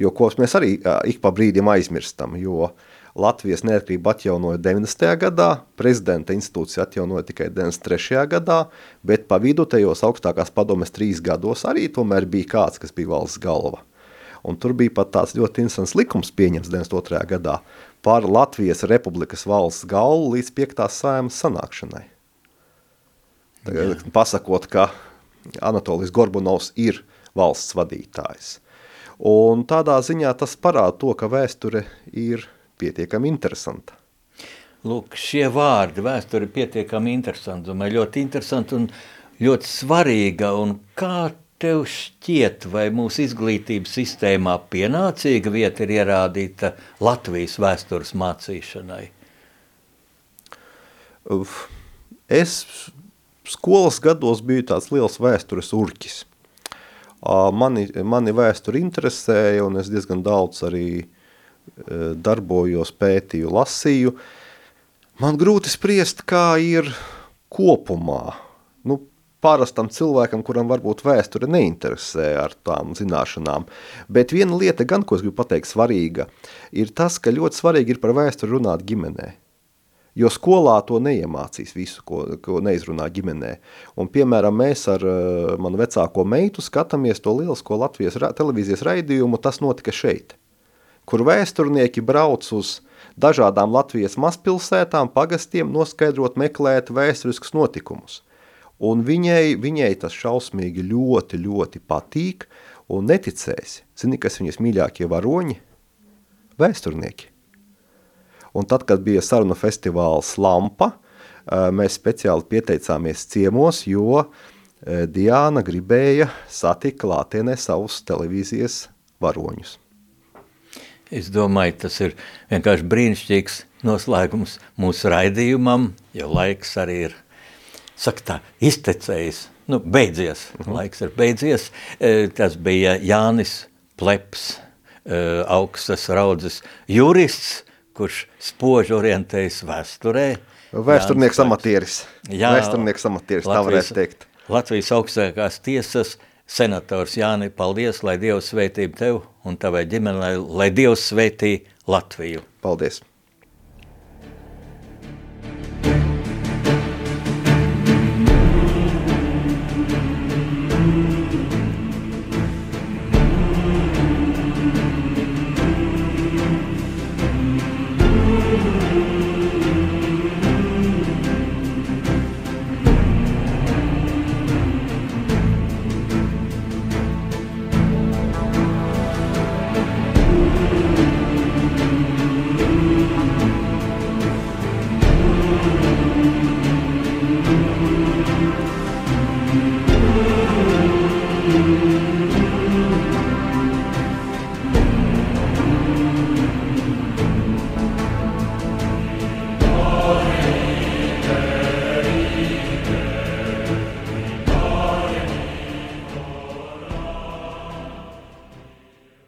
Jo, ko mēs arī ik pa brīdim aizmirstam, jo Latvijas neatkarība atjaunoja 90. gadā, prezidenta institūcija atjaunoja tikai 93. gadā, bet pa vidu tajos augstākās padomes trīs gados arī tomēr bija kāds, kas bija valsts galva. Un tur bija pat tāds ļoti interesants likums pieņems 92. gadā, par Latvijas Republikas valsts galvu līdz 5. saimas sanākšanai. Tagad, Jā. pasakot, ka Anatolijs Gorbunovs ir valsts vadītājs. Un tādā ziņā tas parāda to, ka vēsture ir pietiekami interesanta. Lūk, šie vārdi vēsture ir pietiekami interesanti, domāju, ļoti interesanti un ļoti svarīga. Un kā tev šķiet, vai mūsu izglītības sistēmā pienācīga vieta ir ierādīta Latvijas vēstures mācīšanai? Es skolas gados biju tāds liels vēstures urķis. Mani, mani vēsturi interesēja, un es diezgan daudz arī e, darbojos, pētīju, lasīju. Man grūti spriest, kā ir kopumā. Parastam cilvēkam, kuram varbūt vēsture neinteresē ar tām zināšanām. Bet viena lieta gan, ko es gribu pateikt svarīga, ir tas, ka ļoti svarīgi ir par vēsturi runāt ģimenē. Jo skolā to neiemācīs visu, ko, ko neizrunā ģimenē. Un, piemēram, mēs ar uh, manu vecāko meitu skatāmies to lielisko Latvijas televīzijas raidījumu, tas notika šeit, kur vēsturnieki brauc uz dažādām Latvijas mazpilsētām, pagastiem, noskaidrot, meklēt vēsturiskus notikumus. Un viņai, viņai tas šausmīgi ļoti, ļoti patīk un neticēsi. Zini, kas viņas mīļākie varoņi? Vēsturnieki. Un tad, kad bija saruna festivāls Lampa, mēs speciāli pieteicāmies ciemos, jo Diāna gribēja satikt klātienē savus televīzijas varoņus. Es domāju, tas ir vienkārši brīnišķīgs noslēgums mūsu raidījumam, jo laiks arī ir, saka tā, iztecējis, nu, beidzies, uh -huh. laiks ir beidzies. Tas bija Jānis Pleps, augstas raudzes jurists, kurš spoži orientējas vēsturē. Vēsturnieks amatieris. Jā, Vēsturnieks amatieris, Latvijas, tā varētu teikt. Latvijas augstākās tiesas senators Jāni, paldies, lai Dievs svētību tev un tavai ģimenei, lai Dievs svētī Latviju. Paldies!